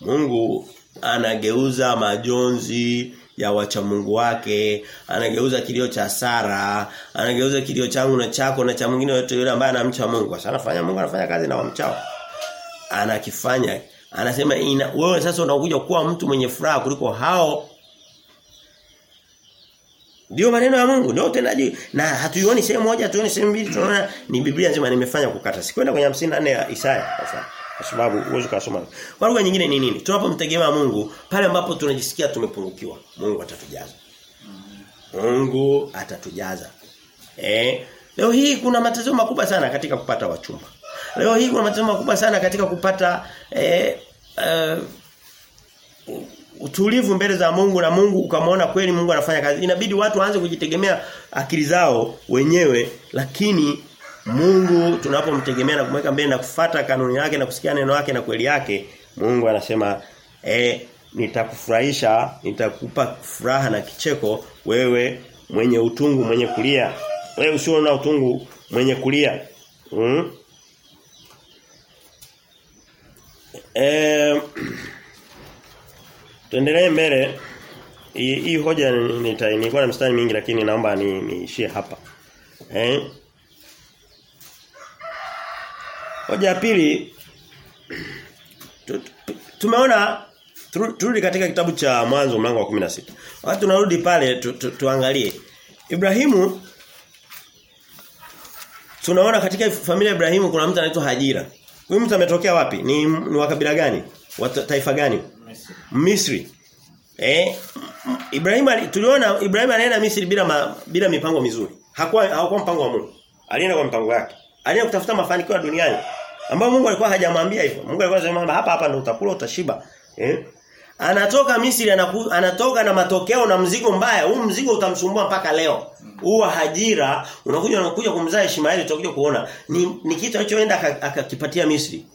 Mungu anageuza majonzi ya wacha Mungu wake, anageuza kilio cha Sara, anageuza kilio changu na chako na cha mwingine yote yule ambaye anamcha Mungu. Sasa anafanya Mungu anafanya kazi na wamchao. Anakifanya Anasema ina, wewe sasa unakuja kuwa mtu mwenye furaha kuliko hao. Ndio maneno ya Mungu, ndio utendaji. Na hatuioni sehemu moja, hatuioni sehemu mbili, tunaona ni Biblia nzima nimefanya kukata. Sikwenda kwenye 54 ya Isaya sasa. Kwa sababu uwezo kasoma. Kwa lugha nyingine ni nini? Tunapomtegemea Mungu, pale ambapo tunajisikia tumepungukiwa, Mungu atatujaza. Mungu atatujaza. Eh, leo hii kuna matatizo makubwa sana katika kupata wachumba. Leo hii kuna matatizo makubwa sana katika kupata eh, eh, utulivu mbele za Mungu na Mungu ukamwona kweli Mungu anafanya kazi. Inabidi watu waanze kujitegemea akili zao wenyewe lakini Mungu tunapomtegemea na kumweka mbele na kufata kanuni yake na kusikia neno lake na kweli yake Mungu anasema eh nitakufurahisha nitakupa furaha na kicheko wewe mwenye utungu mwenye kulia wewe usio na utungu mwenye kulia mm? Eh Tuendelee mbele. Hii hoja nilikuwa na mstari mingi lakini naomba niishie ni hapa. Eh? Hoja ya pili tumeona turudi katika kitabu cha mwanzo mlango wa 16. Wakati tunarudi pale tu, tu, tuangalie Ibrahimu tunaona katika familia ya Ibrahimu kuna mtu anaitwa Hajira. Huyu mtu ametokea wapi? Ni, ni wa kabila gani? Wa taifa gani? Misri. Eh Ibrahim tuliona Ibrahim anaenda Misri bila ma, bila mipango mizuri. Hakuwa hakuwa mpango wa Mungu. Alienda kwa mpango wake. Alienda kutafuta mafanikio ya duniani. Ambao Mungu alikuwa hajamwambia hivyo. Mungu alikuwa anasema hapa hapa ndio utakula utashiba. Eh? Anatoka Misri anaku, anatoka na matokeo na mzigo mbaya. Huu mzigo utamsumbua mpaka leo. Huwa hajira unakuja unakuja kumzaa Ishmaeli utakuja kuona ni, ni kitu alichoenda akakipatia Misri.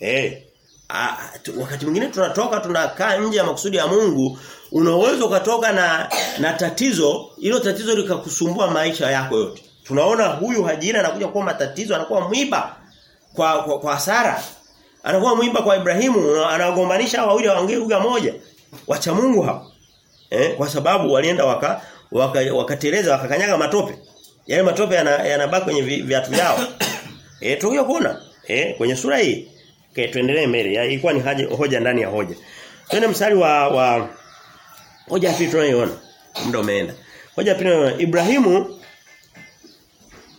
Eh. A, tu, wakati mwingine tunatoka tunakaa nje ya makusudi ya Mungu, unaweza ukatoka na na tatizo, hilo tatizo likakusumbua maisha yako yote. Tunaona huyu Hajira anakuja kuwa matatizo, anakuwa mwiba kwa kwa, kwa Sara. Anakuwa mwimba kwa Ibrahimu, anagombanisha wawili waongee lugha moja. Wacha Mungu hapo. Eh, kwa sababu walienda waka wakateleza waka wakakanyaga matope. Yale matope yanabaki yana kwenye viatu vyao. eh, tukio kuona eh kwenye sura hii. Okay, tuendelee mbele. Ilikuwa ni haja, hoja ndani ya hoja. Twende mstari wa wa hoja hii tunayoona. Muda umeenda. Hoja pili Ibrahimu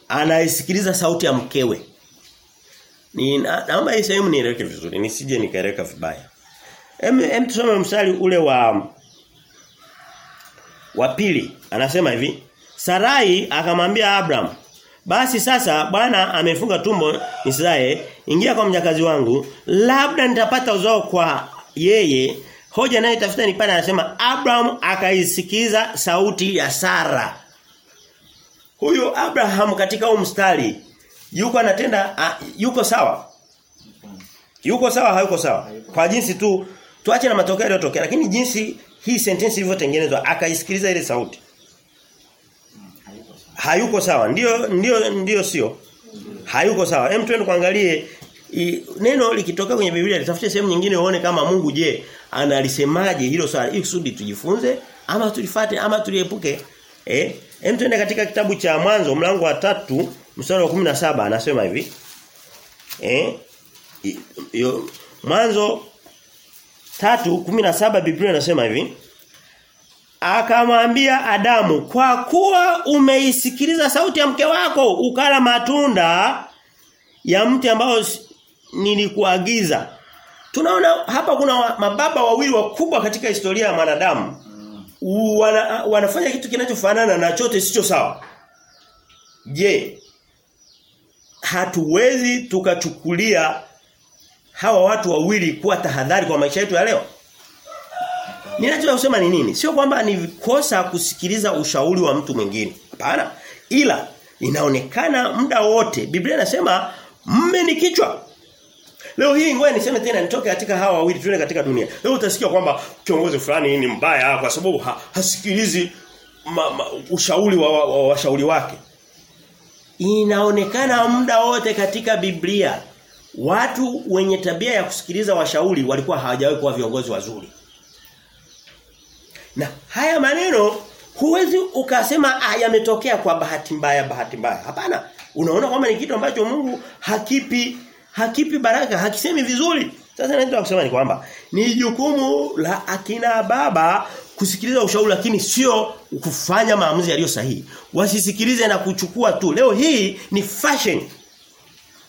anaisikiliza sauti ya mkewe. Ni naomba hii sehemu nieleweke vizuri, nisije nikaeleka vibaya. Em, em tusome mstari ule wa wa pili. Anasema hivi, Sarai akamwambia Abraham, basi sasa Bwana amefunga tumbo Israeli, ingia kwa mjakazi wangu, labda nitapata uzao kwa yeye. Hoja nayo tafuta ni pale anasema Abraham akaisikiza sauti ya Sara. Huyu Abraham katika huu mstari yuko anatenda a, yuko sawa. Yuko sawa hayuko sawa. Kwa jinsi tu tuache na matokeo yaliyotokea lakini jinsi hii sentence ilivyotengenezwa akaisikiliza ile sauti. Hayuko sawa. Ndio ndio ndio sio. Hayuko sawa. Hem twende kuangalie neno likitoka kwenye Biblia litafute sehemu nyingine uone kama Mungu je analisemaje hilo swali ili kusudi tujifunze ama tulifate ama tuliepuke. Eh? Hem twende katika kitabu cha mwanzo mlango wa tatu mstari wa 17 anasema hivi. Eh? Yo, mwanzo 3:17 Biblia inasema hivi. Akamwambia Adamu, kwa kuwa umeisikiliza sauti ya mke wako ukala matunda ya mti ambao nilikuagiza. Tunaona hapa kuna mababa wawili wakubwa katika historia ya mwanadamu. Wana, wanafanya kitu kinachofanana na chote sicho sawa. Je, hatuwezi tukachukulia hawa watu wawili kuwa tahadhari kwa maisha yetu ya leo? Ninachosema ni nini? Sio kwamba ni kosa kusikiliza ushauri wa mtu mwingine. Hapana. Ila inaonekana muda wote Biblia inasema mme ni kichwa. Leo hii ngoja niseme tena nitoke katika hawa wawili tuende katika dunia. Leo utasikia kwamba kiongozi fulani ni mbaya kwa sababu ha, hasikilizi ma, ma, ushauri wa washauri wa, wa, wake. Inaonekana muda wote katika Biblia watu wenye tabia ya kusikiliza washauri walikuwa hawajawahi kuwa viongozi wazuri. Na haya maneno huwezi ukasema ah yametokea kwa bahati mbaya bahati mbaya. Hapana. Unaona kwamba ni kitu ambacho Mungu hakipi hakipi baraka, hakisemi vizuri. Sasa naenda kusema ni kwamba ni jukumu la akina baba kusikiliza ushauri lakini sio kufanya maamuzi yaliyo sahihi. Wasisikilize na kuchukua tu. Leo hii ni fashion.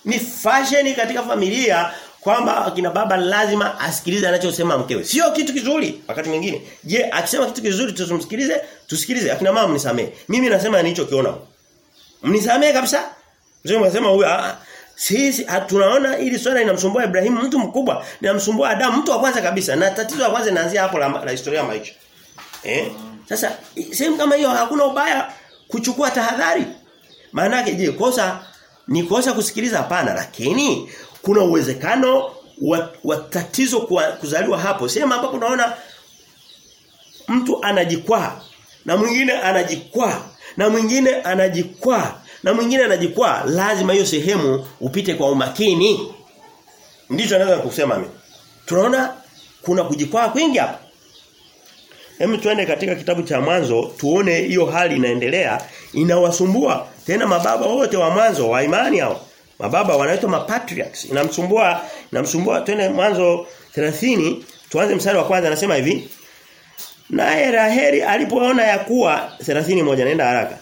Ni fashion katika familia kwamba kina baba lazima asikilize anachosema mkewe. Sio kitu kizuri wakati mwingine. Je, akisema kitu kizuri tusimsikilize? Tusikilize. Akina mama mnisamee. Mimi nasema nilichokiona. Mnisamee kabisa. Mzee mnasema huyu sisi tunaona ili swala inamsumbua Ibrahimu mtu mkubwa, linamsumbua Adamu mtu wa kwanza kabisa. Na tatizo la kwanza linaanzia hapo la, la historia ya maisha. Eh? Sasa sehemu kama hiyo hakuna ubaya kuchukua tahadhari. Maana yake je, kosa ni kosa kusikiliza hapana lakini kuna uwezekano wa, wa tatizo kuzaliwa hapo. Sehemu ambapo unaona mtu anajikwaa na mwingine anajikwaa na mwingine anajikwaa na mwingine anajikwaa lazima hiyo sehemu upite kwa umakini. Ndicho naweza kusema mimi. Tunaona kuna kujikwaa kwingi hapa. Hebu tuende katika kitabu cha mwanzo tuone hiyo hali inaendelea inawasumbua tena mababa wote wa mwanzo wa imani hao. Mababa wanaitwa mapatriarchs. Inamsumbua inamsumbua twende mwanzo 30 tuanze mstari wa kwanza anasema hivi. Naye Raheli alipoona ya kuwa 31 naenda haraka.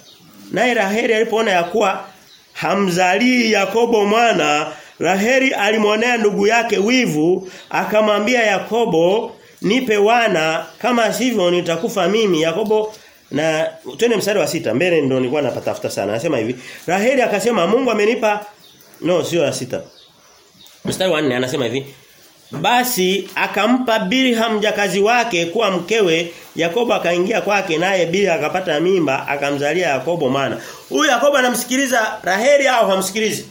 Naye Raheli alipoona ya kuwa hamzalii Yakobo mwana, Raheli alimwonea ndugu yake wivu, akamwambia Yakobo, nipe wana, kama sivyo nitakufa mimi. Yakobo. Na twende mstari wa sita. Mbele ndio nilikuwa napatafuta sana. Anasema hivi, Raheli akasema Mungu amenipa no sio ya sita. Mstari wa 4 anasema hivi, basi akampa Bilham mjakazi wake kuwa mkewe. Yakobo akaingia kwake naye Bilha akapata mimba akamzalia Yakobo maana huyu Yakobo anamsikiliza Raheli au hamsikilizi?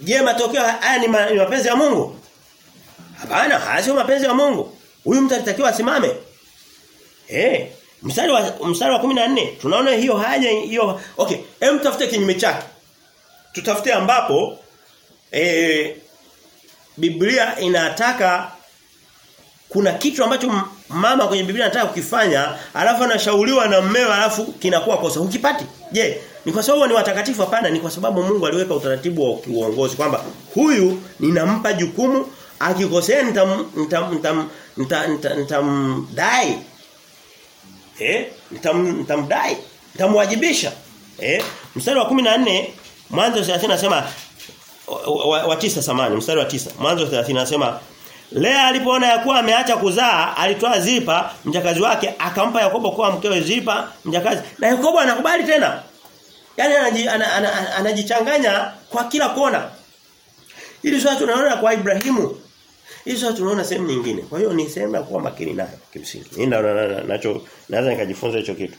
Je matokeo haya ni mapenzi ya Mungu Hapana haya sio mapenzi ya Mungu huyu mtu alitakiwa asimame eh mstari wa mstari wa 14 tunaona hiyo haja hiyo okay hem tafute kinyume chake tutafute ambapo eh Biblia inataka kuna kitu ambacho mama kwenye Biblia anataka kukifanya alafu anashauriwa na mmeo alafu kinakuwa kosa. Ukipati? Je, ni kwa sababu ni watakatifu hapana, ni kwa sababu Mungu aliweka utaratibu wa uongozi kwamba huyu ninampa jukumu akikosea nitam nitam nitam nitam, nitam dai. Eh? Nitam nitamdai. Nitamwajibisha. Eh? Mstari wa 14 Mwanzo 30 anasema wa, wa tisa samani mstari wa tisa mwanzo 30 anasema Lea alipoona ya kuwa ameacha kuzaa alitoa Zipa mjakazi wake akampa Yakobo kuwa mkewe Zipa mjakazi na Yakobo anakubali tena yani anajichanganya anaji, anaji kwa kila kona ili sasa tunaona kwa Ibrahimu hizo tunaona sehemu nyingine kwa hiyo ni sehemu ya kuwa makini nayo kimsingi mimi nacho naweza nikajifunza hicho kitu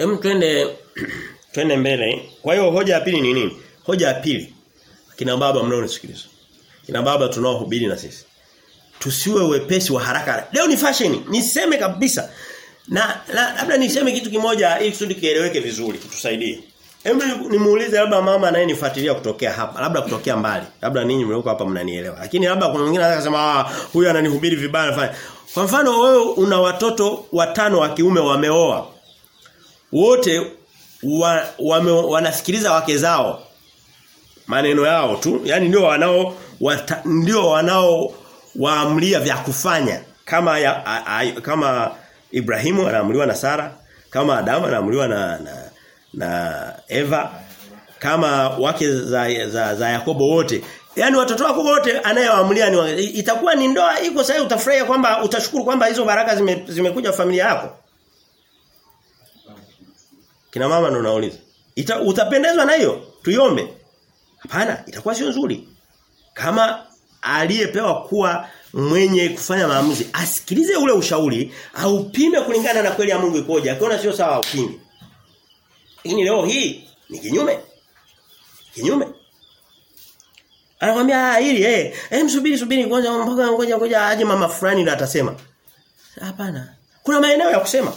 Hem twende twende mbele. Kwa hiyo hoja ya pili ni nini? Hoja ya pili. Kina baba mnaonisikiliza. Kina baba tunaohubiri na sisi. Tusiwe wepesi wa haraka. Leo ni fashion. Niseme kabisa. Na labda niseme kitu kimoja ili kusudi kieleweke vizuri, kitusaidie. Hebu nimuulize labda mama anayenifuatilia kutokea hapa, labda kutokea mbali. Labda ninyi mlioko hapa mnanielewa. Lakini labda kuna mwingine anaweza kusema ah huyu ananihubiri vibaya fanya. Kwa mfano wewe una watoto watano wa kiume wameoa. Wote wa, wame, wanasikiliza wake zao maneno yao tu yani ndio wanao wata, ndio wanao waamlia vya kufanya kama ya, a, a, kama Ibrahimu anaamriwa na Sara kama Adamu anaamriwa na, na na Eva kama wake za, za, za Yakobo wote Yaani watoto wako wote anayewaamlia ni itakuwa ni ndoa iko sasa utafurahia kwamba utashukuru kwamba hizo baraka zime, zimekuja familia yako Kina mama ndo nauliza. Ita, utapendezwa na hiyo? Tuiombe. Hapana, itakuwa sio nzuri. Kama aliyepewa kuwa mwenye kufanya maamuzi, asikilize ule ushauri, au pime kulingana na kweli ya Mungu ikoje. Akiona sio sawa upime. Lakini leo hii ni kinyume. Kinyume. Anakuambia hili eh, eh msubiri subiri kwanza mpaka ngoja ngoja aje mama fulani ndo atasema. Hapana. Kuna maeneo ya kusema.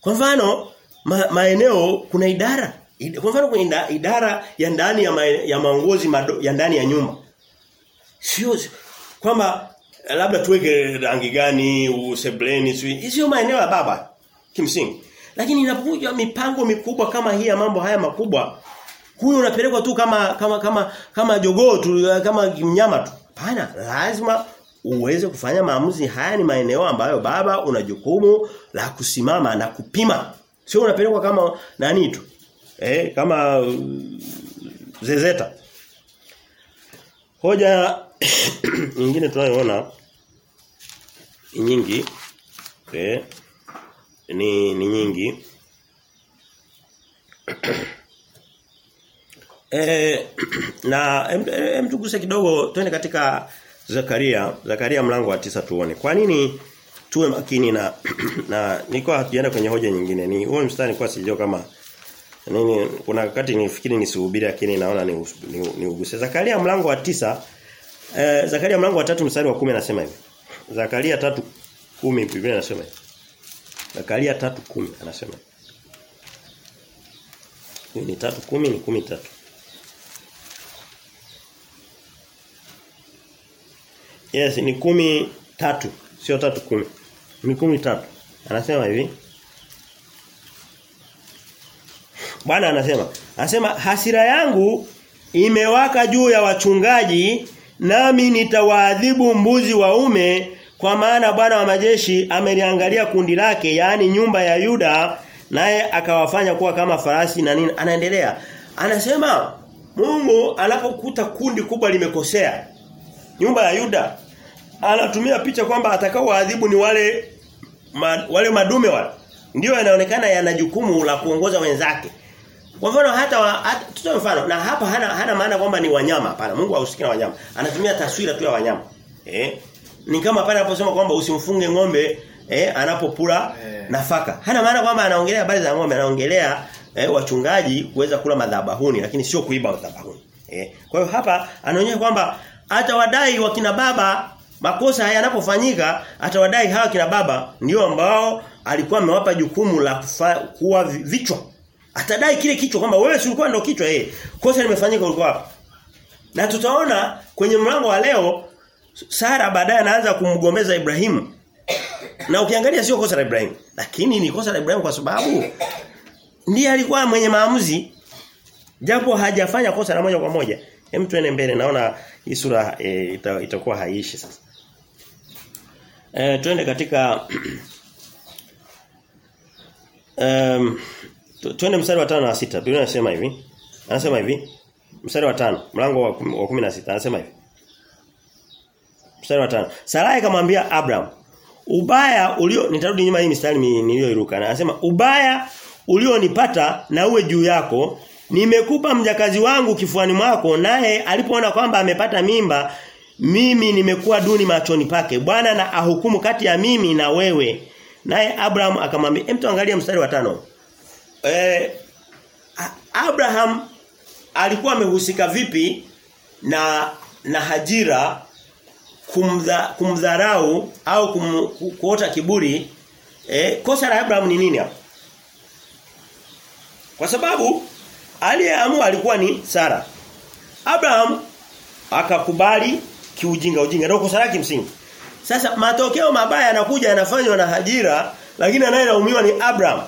Kwa mfano ma, maeneo kuna idara kwa mfano kuna idara ya ndani ya, ma, ya maongozi ya ndani ya nyumba sio kwamba labda tuweke rangi gani usebleni sio maeneo ya baba kimsingi lakini inapokuja mipango mikubwa kama hii ya mambo haya makubwa huyu unapelekwa tu kama kama kama kama jogoo tu kama mnyama tu hapana lazima uweze kufanya maamuzi haya ni maeneo ambayo baba una jukumu la kusimama na kupima Sio unapelekwa kama nani tu. Eh, kama uh, zezeta. Hoja nyingine tunayoona nyingi eh ni ni nyingi. e, na em tuguse kidogo twende katika Zakaria, Zakaria mlango wa tisa tuone. Kwa nini tuwe makini na na nilikuwa hatujaenda kwenye hoja nyingine. Ni huo mstari nilikuwa sijao kama nini kuna wakati nifikiri nisihubiri lakini naona ni, ni, ni uguse. Zakaria mlango wa tisa eh, Zakaria mlango wa tatu mstari wa kumi anasema hivi. Zakaria tatu kumi Biblia inasema hivi. Zakaria tatu kumi anasema Hii Ni tatu kumi ni kumi tatu. Yes, ni kumi tatu, sio tatu kumi. Ni kumi tatu. Anasema hivi. Bwana anasema, anasema hasira yangu imewaka juu ya wachungaji nami nitawaadhibu mbuzi waume kwa maana Bwana wa majeshi ameliangalia kundi lake yaani nyumba ya Yuda naye akawafanya kuwa kama farasi na nini anaendelea anasema Mungu anapokuta kundi kubwa limekosea nyumba ya Yuda anatumia picha kwamba atakao waadhibu ni wale ma, wale madume wale ndio yanaonekana yana jukumu la kuongoza wenzake Kwa mfano hata, tutoe mfano na hapa hana hana maana kwamba ni wanyama hapana. Mungu hahusiki wanyama. Anatumia taswira tu ya wanyama. Eh? Ni kama pale anaposema kwamba usimfunge ng'ombe eh anapopula Eh. nafaka. Hana maana kwamba anaongelea habari za ng'ombe, anaongelea eh, wachungaji kuweza kula madhabahuni lakini sio kuiba madhabahuni. Eh? Kwa hiyo hapa anaonyesha kwamba hata wadai wakina baba makosa haya yanapofanyika hata wadai hawa kina baba ndio ambao alikuwa amewapa jukumu la kufa, kuwa vichwa. Atadai kile kichwa kwamba wewe si ulikuwa ndio kichwa eh. Kosa limefanyika ulikuwa hapa. Na tutaona kwenye mlango wa leo Sara baadaye anaanza kumgomeza Ibrahimu. Na ukiangalia sio kosa la Ibrahimu, lakini ni kosa la Ibrahimu kwa sababu ndiye alikuwa mwenye maamuzi japo hajafanya kosa la moja kwa moja. Hem tuende mbele naona hii sura e, ita, itakuwa haiishi sasa. E, tuende katika um, tuende mstari wa 5 na 6. Biblia inasema hivi. Anasema hivi. Mstari wa 5, mlango wa 16 anasema hivi. Mstari wa 5. Sarai akamwambia Abraham, ubaya ulio nitarudi nyuma hii mstari niliyoiruka." niliyoiruka. Anasema ubaya ulionipata na uwe juu yako nimekupa mjakazi wangu kifuani mwako naye alipoona kwamba amepata mimba mimi nimekuwa duni machoni pake Bwana na ahukumu kati ya mimi na wewe naye Abraham akamwambia hem tuangalie mstari wa tano eh Abraham alikuwa amehusika vipi na na Hajira kumdha, kumdharau au kum, kuota kiburi eh, kosa la Abraham ni nini hapo? Kwa sababu aliyeamua alikuwa ni Sara. Abraham akakubali kiujinga ujinga ndio kosa lake msingi. Sasa matokeo mabaya yanakuja yanafanywa na Hajira lakini anayelaumiwa ni Abraham.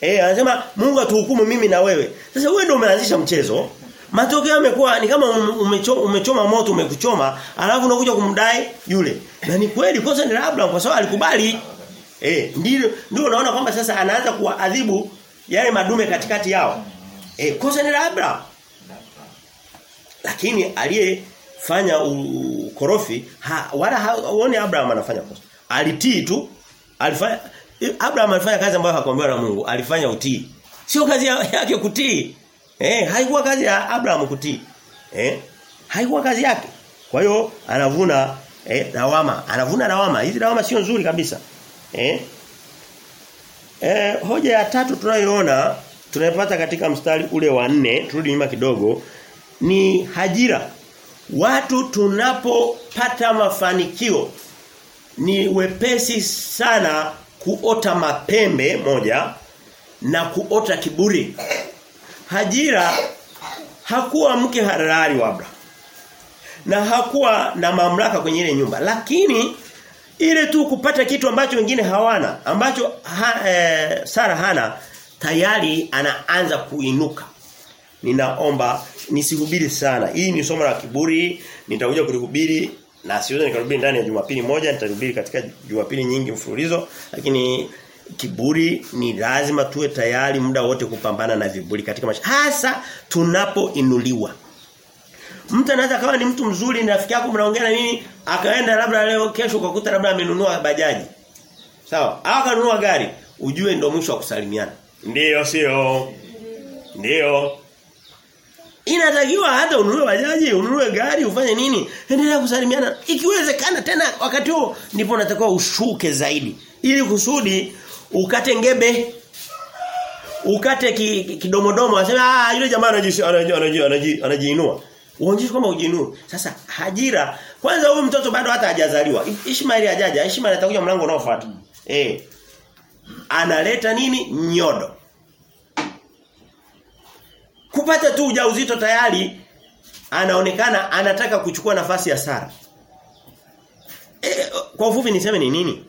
Eh anasema Mungu atuhukumu mimi na wewe. Sasa wewe ndio umeanzisha mchezo. Matokeo yamekuwa ni kama um- umechoma, umechoma moto umekuchoma, alafu unakuja kumdai yule. Na ni kweli kosa ni la Abraham kwa sababu alikubali. Eh ndio ndio unaona kwamba sasa anaanza kuadhibu yale madume katikati yao. Eh kosa ni la Abraham. Lakini aliyefanya ukorofi ha, wala haone Abraham anafanya kosa. Alitii tu. Alifanya Abraham alifanya kazi ambayo hakuambiwa na Mungu, alifanya utii. Sio kazi yake kutii. Eh, haikuwa kazi ya Abraham kutii. Eh? Haikuwa kazi yake. Kwa hiyo anavuna eh lawama, anavuna lawama. Hizi lawama sio nzuri kabisa. Eh? Eh, hoja ya tatu tunayoona tunaipata katika mstari ule wa nne turudi nyuma kidogo ni hajira. Watu tunapopata mafanikio ni wepesi sana kuota mapembe moja na kuota kiburi. Hajira hakuwa mke halali wa Abraham. Na hakuwa na mamlaka kwenye ile nyumba. Lakini ile tu kupata kitu ambacho wengine hawana, ambacho ha, e, Sara hana tayari anaanza kuinuka. Ninaomba nisihubiri sana. Hii ni somo la kiburi, nitakuja kulihubiri na siwezi nikarudi ndani ya Jumapili moja, nitahubiri katika Jumapili nyingi mfululizo, lakini kiburi ni lazima tuwe tayari muda wote kupambana na viburi katika maisha. Hasa tunapoinuliwa. Mtu anaweza kawa ni mtu mzuri ni rafiki yako mnaongea na nini akaenda labda leo kesho ukakuta labda amenunua bajaji. Sawa? Au akanunua gari, ujue ndio mwisho wa kusalimiana. Ndiyo sio? Ndiyo. Inatakiwa hata ununue bajaji, ununue gari, ufanye nini? Endelea kusalimiana. Ikiwezekana tena wakati huo ndipo unatakiwa ushuke zaidi. Ili kusudi ukate ngebe ukate ki- ki- kidomodomo aseme ah yule jamaa anaji- anaji- anaji- anaji- anajiinua. Uonyeshe kwamba ujiinue. Sasa Hajira kwanza huyu mtoto bado hata hajazaliwa. Ishmaeli hajaja, Ishmaeli atakuja mlango unaofuata. Eh. Analeta nini? Nyodo. Kupata tu ujauzito tayari anaonekana anataka kuchukua nafasi ya Sara. E, kwa ufupi niseme ni nini?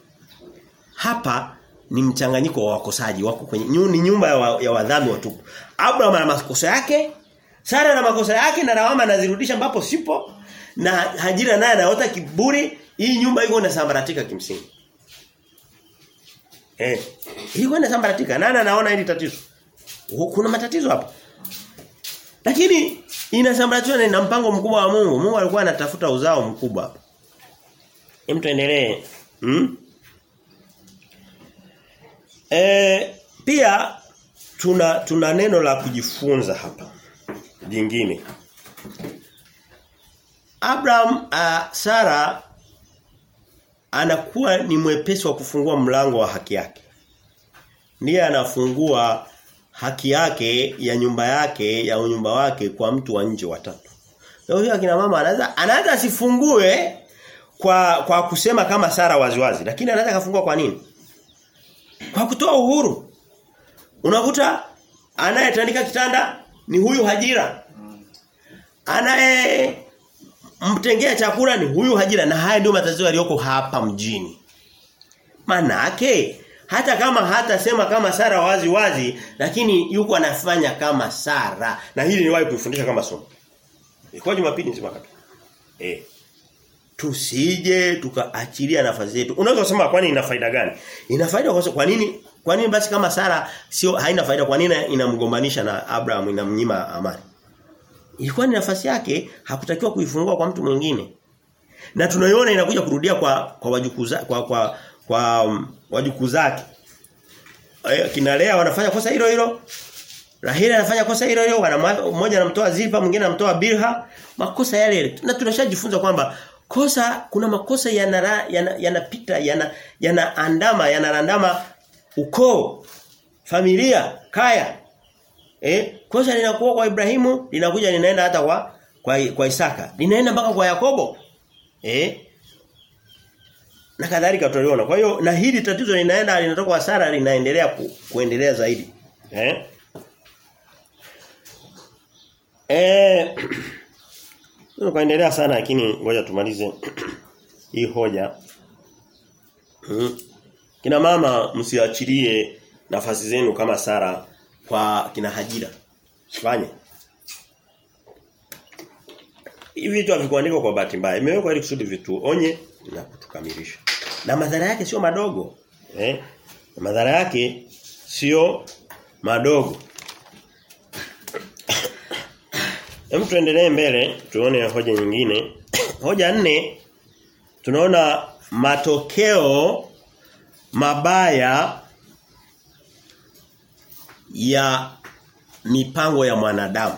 Hapa ni mchanganyiko wa wakosaji wako kwenye ni nyumba ya, wa, ya wadhambi watupu. Abraham ana makosa yake, Sara ana makosa yake na lawama anazirudisha ambapo sipo na Hajira naye anaota kiburi, hii nyumba iko inasambaratika kimsingi. Eh, iko inasambaratika. Nani anaona hili tatizo? Kuna matatizo hapa. Lakini inasambaratika na mpango mkubwa wa Mungu. Mungu alikuwa anatafuta uzao mkubwa hapa. Hem tuendelee. Hmm? E, pia tuna tuna neno la kujifunza hapa jingine. Abraham uh, Sara anakuwa ni mwepesi wa kufungua mlango wa haki yake. Ndiye anafungua haki yake ya nyumba yake ya nyumba wake kwa mtu wa nje watatu. Leo hiyo akina mama anaweza anaweza asifungue kwa kwa kusema kama Sara waziwazi lakini anaweza kafungua kwa nini? Kwa kutoa uhuru. Unakuta anayetandika kitanda ni huyu Hajira. Anaye mtengea chakula ni huyu Hajira na haya ndio matatizo yaliyoko hapa mjini. Manake hata kama hatasema kama Sara wazi wazi lakini yuko anafanya kama Sara na hili ni niwahi kuifundisha kama somo. Ilikuwa Jumapili nzima kabisa. Eh. Tusije tukaachilia nafasi zetu. Unaweza kusema kwani ina faida gani? Ina faida kwa kwa nini? Kwa nini basi kama Sara sio haina faida kwa nini inamgombanisha na Abraham inamnyima amani? Ilikuwa ni nafasi yake hakutakiwa kuifungua kwa mtu mwingine. Na tunaiona inakuja kurudia kwa kwa wajukuu kwa kwa kwa um, wajukuu zake. Eh kina Lea wanafanya kosa hilo hilo. Raheli anafanya kosa hilo hilo, mmoja anamtoa Zilpa, mwingine anamtoa Bilha, makosa yale yale. Na tunashajifunza kwamba kosa kuna makosa yanapita yana, yana yana yanaandama yanarandama ukoo, familia, kaya. Eh, kosa linakuwa kwa Ibrahimu, linakuja linaenda hata kwa kwa, kwa Isaka, linaenda mpaka kwa Yakobo. Eh? Na kadhalika tuliona. Kwa hiyo na hili tatizo linaenda linatoka kwa Sara linaendelea ku, kuendelea zaidi. Eh? Eh Tunaendelea sana lakini ngoja tumalize hii hoja. Hmm. Kina mama msiachilie nafasi zenu kama Sara kwa kina Hajira. Fanye. Hivi vitu havikuandikwa kwa bahati mbaya. Imewekwa ili kusudi vitu onye na kutukamilisha. Na madhara yake sio madogo. Eh? Madhara yake sio madogo. Hem tuendelee mbele tuone hoja nyingine. hoja nne tunaona matokeo mabaya ya mipango ya mwanadamu.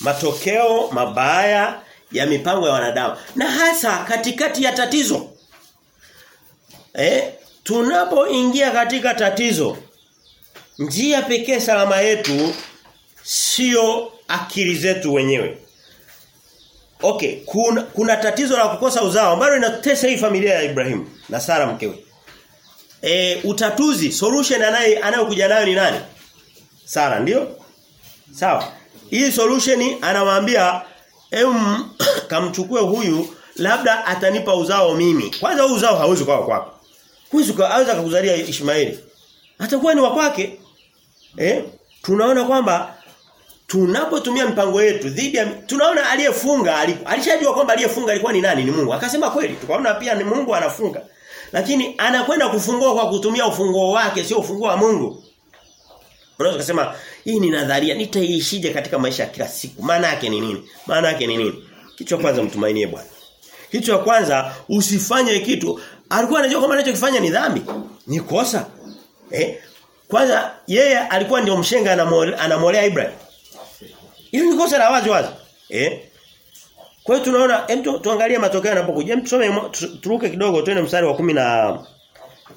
Matokeo mabaya ya mipango ya wanadamu na hasa katikati ya tatizo. Eh, tunapoingia katika tatizo njia pekee salama yetu sio akili zetu wenyewe. Okay, kuna, kuna tatizo la kukosa uzao ambalo linatesa hii familia ya Ibrahim na Sara mkewe. E, utatuzi, solution anaye anayokuja nayo ni nani? Sara, ndio? Sawa. Hii solution anawaambia em kamchukue huyu labda atanipa uzao mimi. Kwanza huu uzao hauwezi kwa kwako. Huwezi aweza kukuzalia Ishmaeli. Atakuwa ni wa kwake. Eh? Tunaona kwamba tunapotumia mipango yetu dhidi ya tunaona aliyefunga alishajua kwamba aliyefunga alikuwa ni nani? Ni Mungu. Akasema kweli tukaona pia ni Mungu anafunga. Lakini anakwenda kufungua kwa kutumia ufunguo wake sio ufunguo wa Mungu. Unaweza kusema hii ni nadharia nitaishije katika maisha ya kila siku? Maana yake ni nini? Maana yake ni nini? Kichwa kwanza mtumainie Bwana. Kichwa kwanza usifanye kitu alikuwa anajua kwamba anachokifanya ni dhambi ni kosa. Eh? Kwanza yeye alikuwa ndio mshenga anamolea Ibrahim Hilo ni kosa la wazi wazi. Eh? Kwa hiyo tunaona hem tu, tuangalie matokeo yanapokuja. Tusome turuke kidogo tuende mstari wa kumi na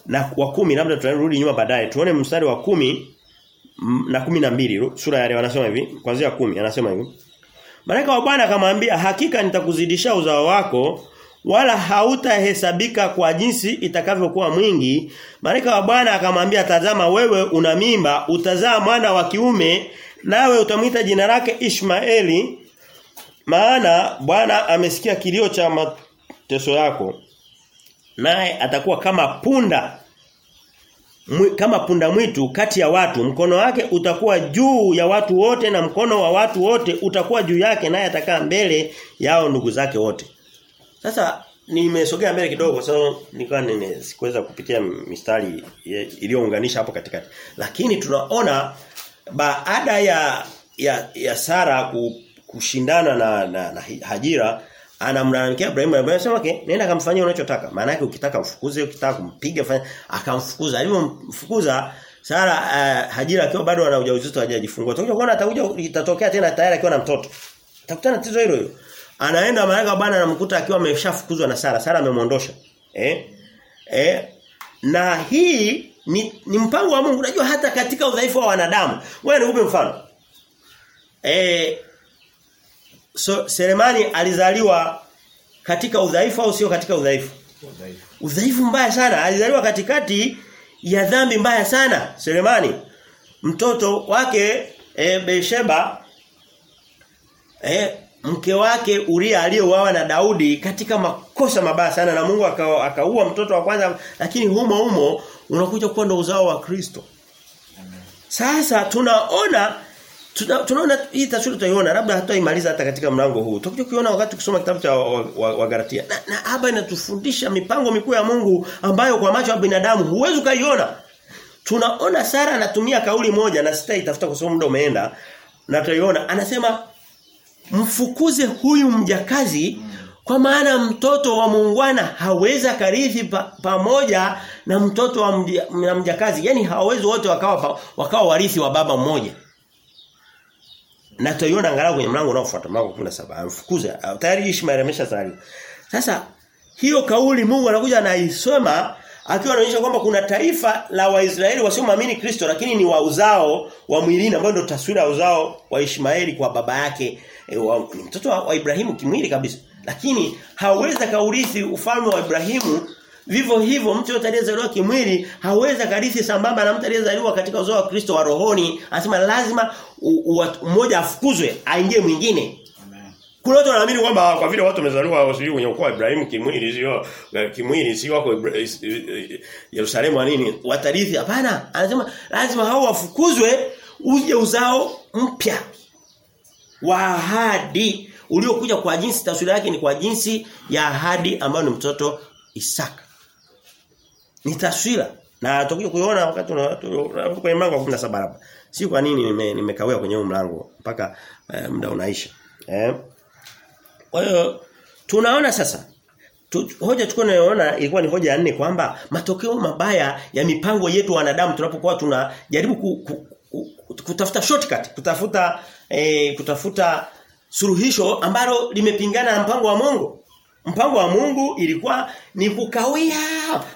na wa kumi labda tutarudi nyuma baadaye. Tuone mstari wa kumi na kumi na mbili sura ya leo anasema hivi kuanzia kumi anasema hivi. Malaika wa Bwana akamwambia hakika nitakuzidisha uzao wako wala hautahesabika kwa jinsi itakavyokuwa mwingi. Malaika wa Bwana akamwambia tazama wewe una mimba utazaa mwana wa kiume nawe utamwita jina lake Ishmaeli maana Bwana amesikia kilio cha mateso yako. Naye atakuwa kama punda kama punda mwitu kati ya watu. Mkono wake utakuwa juu ya watu wote na mkono wa watu wote utakuwa juu yake naye atakaa mbele yao ndugu zake wote. Sasa nimesogea mbele kidogo kwa sababu nilikuwa sikuweza kupitia mistari iliyounganisha hapo katikati. Lakini tunaona baada ya ya, ya Sara kushindana na, na, na Hajira anamlalamikia Ibrahim anasema okay nenda kamfanyia unachotaka maana yake ukitaka mfukuze ukitaka kumpiga fanya akamfukuza alipomfukuza Sara uh, Hajira akiwa bado ana ujauzito hajajifungua. Tutakuja kuona atakuja itatokea tena tayari akiwa na mtoto. Atakutana tatizo hilo hilo. Anaenda malaika bwana anamkuta akiwa ameshafukuzwa na Sara. Sara amemondosha Eh? Eh? Na hii ni, ni mpango wa Mungu. Unajua hata katika udhaifu wa wanadamu. Wewe nikupe mfano. Eh so, Selemani alizaliwa katika udhaifu au sio katika udhaifu? Udhaifu. Udhaifu mbaya sana. Alizaliwa katikati ya dhambi mbaya sana Selemani. Mtoto wake e, Besheba e, mke wake Uria aliyeuawa na Daudi katika makosa mabaya sana na Mungu akaua aka mtoto wa kwanza lakini humo humo unakuja kuwa ndo uzao wa Kristo. Sasa tunaona tuna, tunaona hii taswira tutaiona labda hatuimaliza hata katika mlango huu. Tutakuja kuiona wakati kusoma kitabu cha Wagalatia. Wa, wa, na, hapa inatufundisha mipango mikuu ya Mungu ambayo kwa macho ya binadamu huwezi kaiona. Tunaona Sara anatumia kauli moja na sitaitafuta kwa sababu muda umeenda na tutaiona. Anasema mfukuze huyu mjakazi kwa maana mtoto wa muungwana hawezi karithi pa, pamoja na mtoto wa mdia, na mjakazi. Yaani hawawezi wote wakawa pa, wakawa warithi wa baba mmoja. Na tuiona angalau kwenye mlango unaofuata mlango 17. Amfukuza. Tayari Ishmael ameshazaliwa. Sasa hiyo kauli Mungu anakuja anaisema akiwa anaonyesha kwamba kuna taifa la Waisraeli wasioamini Kristo lakini ni wa uzao wa mwilini ambao ndio taswira ya uzao wa Ishmaeli kwa baba yake e, wa, mtoto wa, wa Ibrahimu kimwili kabisa lakini hawezi akaurithi ufalme wa Ibrahimu. Vivyo hivyo mtu yote aliyezaliwa kimwili hawezi akarithi sambamba na mtu aliyezaliwa katika uzao wa Kristo wa rohoni. Anasema lazima mmoja afukuzwe aingie mwingine. Kuna watu wanaamini kwamba kwa vile watu wamezaliwa sio kwenye ukoo wa Ibrahimu kimwili sio kimwili sio wako Yerusalemu nini watarithi. Hapana. Anasema lazima hao wafukuzwe uje uzao mpya wa ahadi uliokuja kwa jinsi taswira yake ni kwa jinsi ya ahadi ambayo ni mtoto Isaka. Ni taswira. Na tutakuja kuiona wakati kwenye mlango wa 17 hapa. Si kwa nini nimekawia nime kwenye huu mlango mpaka eh, muda unaisha. Eh? Kwa hiyo tunaona sasa tu, hoja tuko naiona ilikuwa ni hoja ya nne kwamba matokeo mabaya ya mipango yetu wanadamu tunapokuwa tunajaribu ku, ku, ku, kutafuta shortcut, kutafuta eh, kutafuta suluhisho ambalo limepingana na mpango wa Mungu. Mpango wa Mungu ilikuwa ni kukawia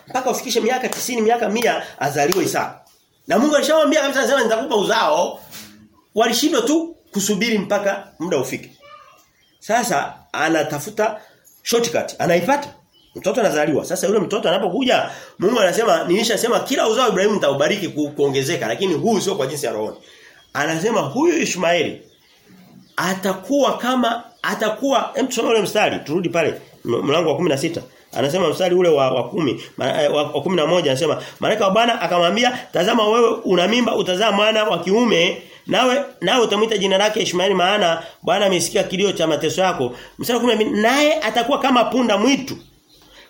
mpaka ufikishe miaka tisini miaka mia azaliwe Isaka. Na Mungu alishamwambia kabisa anasema nitakupa uzao. Walishindwa tu kusubiri mpaka muda ufike. Sasa anatafuta shortcut, anaipata. Mtoto anazaliwa. Sasa yule mtoto anapokuja, Mungu anasema nilishasema kila uzao wa Ibrahimu nitaubariki kuongezeka, lakini huyu sio kwa jinsi ya rohoni. Anasema huyu Ishmaeli atakuwa kama atakuwa hem tusome ule mstari, turudi pale mlango wa 16. Anasema mstari ule wa wa 10 wa, wa 11 anasema malaika wa Bwana akamwambia tazama wewe una mimba utazaa mwana wa kiume nawe nawe utamwita jina lake Ishmaeli maana Bwana amesikia kilio cha mateso yako. Mstari 12 naye atakuwa kama punda mwitu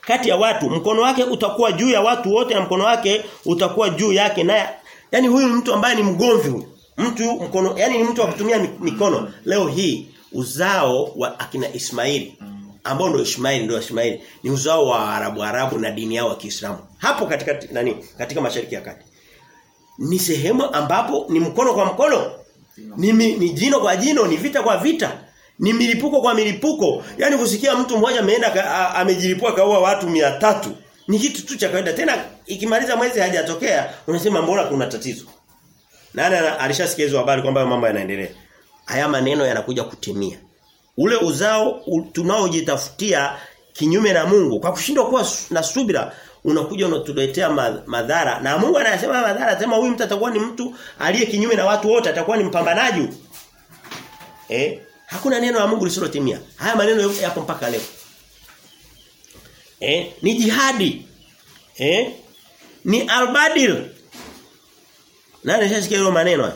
kati ya watu mkono wake utakuwa juu ya watu wote na mkono wake utakuwa juu yake naye yani huyu mtu ambaye ni mgomvi huyu. Mtu mkono yani ni mtu wa kutumia mikono. Leo hii uzao wa akina Ismaili ambao ndio Ismaili ndio Ismaili ni uzao wa Arabu Arabu na dini yao ya Kiislamu. Hapo katika nani? Katika Mashariki ya Kati. Ni sehemu ambapo ni mkono kwa mkono. Ni, ni jino kwa jino, ni vita kwa vita. Ni milipuko kwa milipuko. Yaani kusikia mtu mmoja ameenda amejilipua kaua watu 300 ni kitu tu cha kawaida. Tena ikimaliza mwezi hajatokea unasema mbona kuna tatizo. Nani alishasikia hizo habari kwamba mambo yanaendelea. Haya maneno yanakuja kutimia. Ule uzao tunaojitafutia kinyume na Mungu kwa kushindwa kuwa na subira unakuja unatuletea madhara. Na Mungu anasema madhara anasema huyu mtu atakuwa ni mtu aliye kinyume na watu wote atakuwa ni mpambanaji. Eh? Hakuna neno la Mungu lisilotimia. Haya maneno yapo mpaka leo. Eh? Ni jihadi. Eh? Ni albadil nani anashasikia hilo maneno?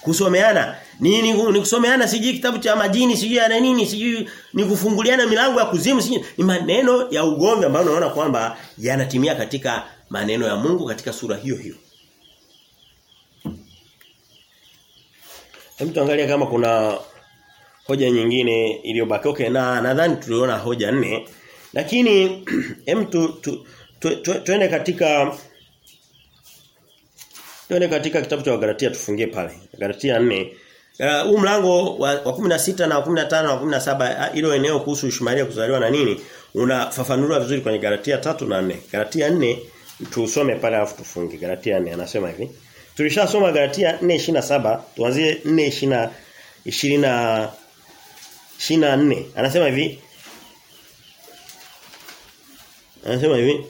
Kusomeana. Nini ni kusomeana? Sijui kitabu cha majini sijui ana nini sijui ni kufunguliana milango ya kuzimu sijui ni maneno ya ugomvi ambayo unaona kwamba yanatimia katika maneno ya Mungu katika sura hiyo hiyo. Hem tuangalia kama kuna hoja nyingine iliyobaki. Okay na nadhani tuliona hoja nne. Lakini hem tu, tu, tu, tu, tuende katika Twende katika kitabu cha Wagalatia tufungie pale. Galatia 4. huu Uh, mlango wa, wa 16 na wa 15 na wa 17 hilo eneo kuhusu Ishmaelia kuzaliwa na nini unafafanuliwa vizuri kwenye Galatia 3 na 4. Galatia 4 tusome pale alafu tufunge. Galatia 4 anasema hivi. Tulishasoma Galatia 4:27 tuanzie 4:20 20 24. Anasema hivi. Anasema hivi.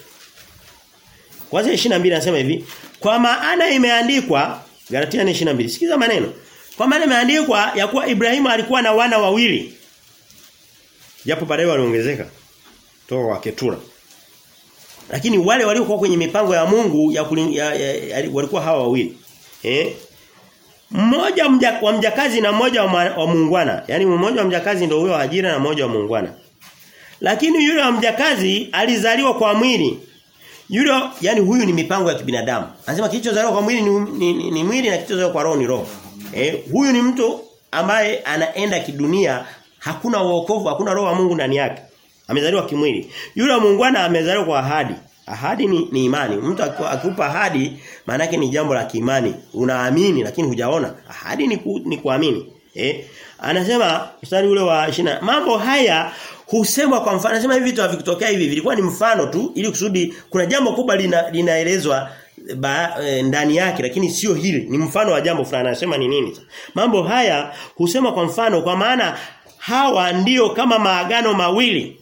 Kwanza 22 anasema hivi, kwa maana imeandikwa Galatia 4:22. Sikiza maneno. Kwa maana imeandikwa ya kuwa Ibrahimu alikuwa na wana wawili. Japo baadaye waliongezeka toka kwa Ketura. Lakini wale waliokuwa kwenye mipango ya Mungu ya, kuling, ya, ya, ya walikuwa hawa wawili. Eh? Mmoja mja, wa mjakazi na mmoja wa, wa muungwana. Yaani mmoja wa mjakazi ndio huyo ajira na mmoja wa muungwana. Lakini yule wa mjakazi alizaliwa kwa mwili. Yule yani huyu ni mipango ya kibinadamu. Anasema kilichozaliwa kwa mwili ni, ni, ni, ni mwili na kilichozaliwa kwa roho ni roho. Eh, huyu ni mtu ambaye anaenda kidunia, hakuna wokovu, hakuna roho wa Mungu ndani yake. Amezaliwa kimwili. Yule muungwana amezaliwa kwa ahadi. Ahadi ni, ni imani. Mtu akikupa ahadi maana ni jambo la kiimani. Unaamini lakini hujaona. Ahadi ni, ku, ni kuamini. Eh? Anasema mstari ule wa shina mambo haya husemwa kwa mfano anasema hivi vitu havikutokea hivi vilikuwa ni mfano tu ili kusudi kuna jambo kubwa lina, linaelezwa ba, e, ndani yake lakini sio hili ni mfano wa jambo fulani. Anasema ni nini mambo haya husema kwa mfano kwa maana hawa ndio kama maagano mawili.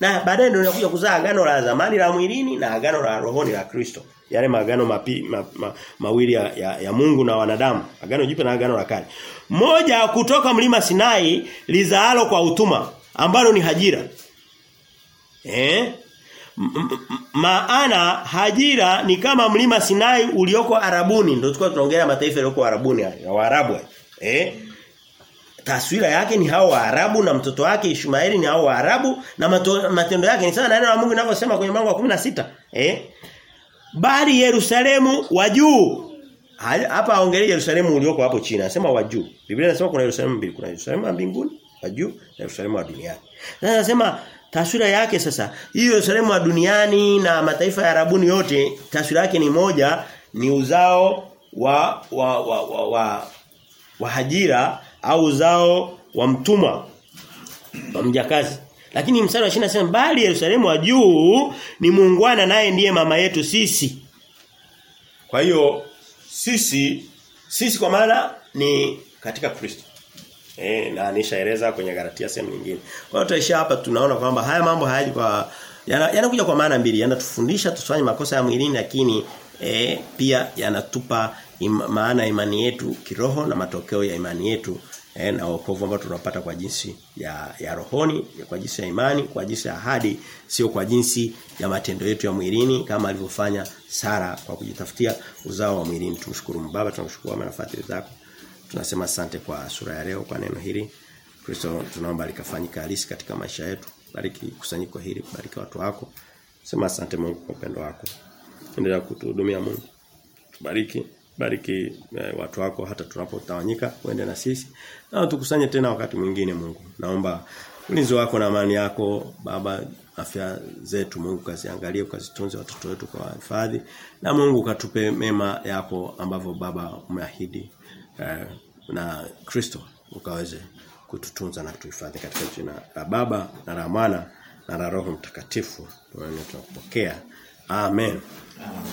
Na baadaye ndio inakuja kuzaa agano la zamani la mwilini na agano la rohoni la Kristo. Yale maagano mapi, ma, ma, mawili ya, ya, ya Mungu na wanadamu agano jipya na agano la kale. Moja kutoka mlima Sinai lizaalo kwa utuma ambalo ni Hajira. Eh? Maana Hajira ni kama mlima Sinai ulioko Arabuni ndio tulikuwa tunaongelea mataifa yaliyo Arabuni ya Waarabu. Eh? Taswira yake ni hao Waarabu na mtoto wake Ishmaeli ni hao Waarabu na matendo yake ni sawa na neno la Mungu linavyosema kwenye mlango wa 16. Eh? Bali Yerusalemu wa juu hapa aongelee Yerusalemu ulioko hapo chini anasema wa juu. Biblia inasema kuna Yerusalemu mbili, kuna Yerusalemu mbinguni wa juu na Yerusalemu wa duniani. Sasa nasema taswira yake sasa hiyo Yerusalemu wa duniani na mataifa ya Arabuni yote taswira yake ni moja ni uzao wa wa wa, wa, wa, wa Hajira au uzao wa mtumwa wa mjakazi. Lakini mstari wa 20 nasema bali Yerusalemu wa juu ni muungwana naye ndiye mama yetu sisi. Kwa hiyo sisi sisi kwa maana ni katika Kristo. Eh na nishaeleza kwenye Galatia sehemu nyingine. Kwa hiyo tutaishia hapa tunaona kwamba haya mambo hayaji kwa yanakuja yana kwa maana mbili. Yanatufundisha tusifanye makosa ya mwilini lakini eh, pia yanatupa ima, maana imani yetu kiroho na matokeo ya imani yetu eh, na wokovu ambao tunapata kwa jinsi ya ya rohoni, ya kwa jinsi ya imani, kwa jinsi ya ahadi, sio kwa jinsi ya matendo yetu ya mwilini kama alivyofanya Sara kwa kujitafutia uzao wa mwilini. Tumshukuru Baba, tunamshukuru mama na zako. Tunasema asante kwa sura ya leo kwa neno hili. Kristo tunaomba likafanyika halisi katika maisha yetu. Bariki kusanyiko hili, bariki watu wako. Sema asante Mungu kwa upendo wako. Endelea kutuhudumia Mungu. Tubariki, bariki eh, watu wako hata tunapotawanyika uende na sisi. Na tukusanye tena wakati mwingine Mungu. Naomba ulinzi wako na amani yako Baba afya zetu Mungu kaziangalie ukazitunze watoto wetu kwa hifadhi na Mungu katupe mema yako ambavyo Baba umeahidi eh, na Kristo ukaweze kututunza na kutuhifadhi katika jina la Baba na la Mwana na la Roho Mtakatifu. Tunapokea. Amen. Amen.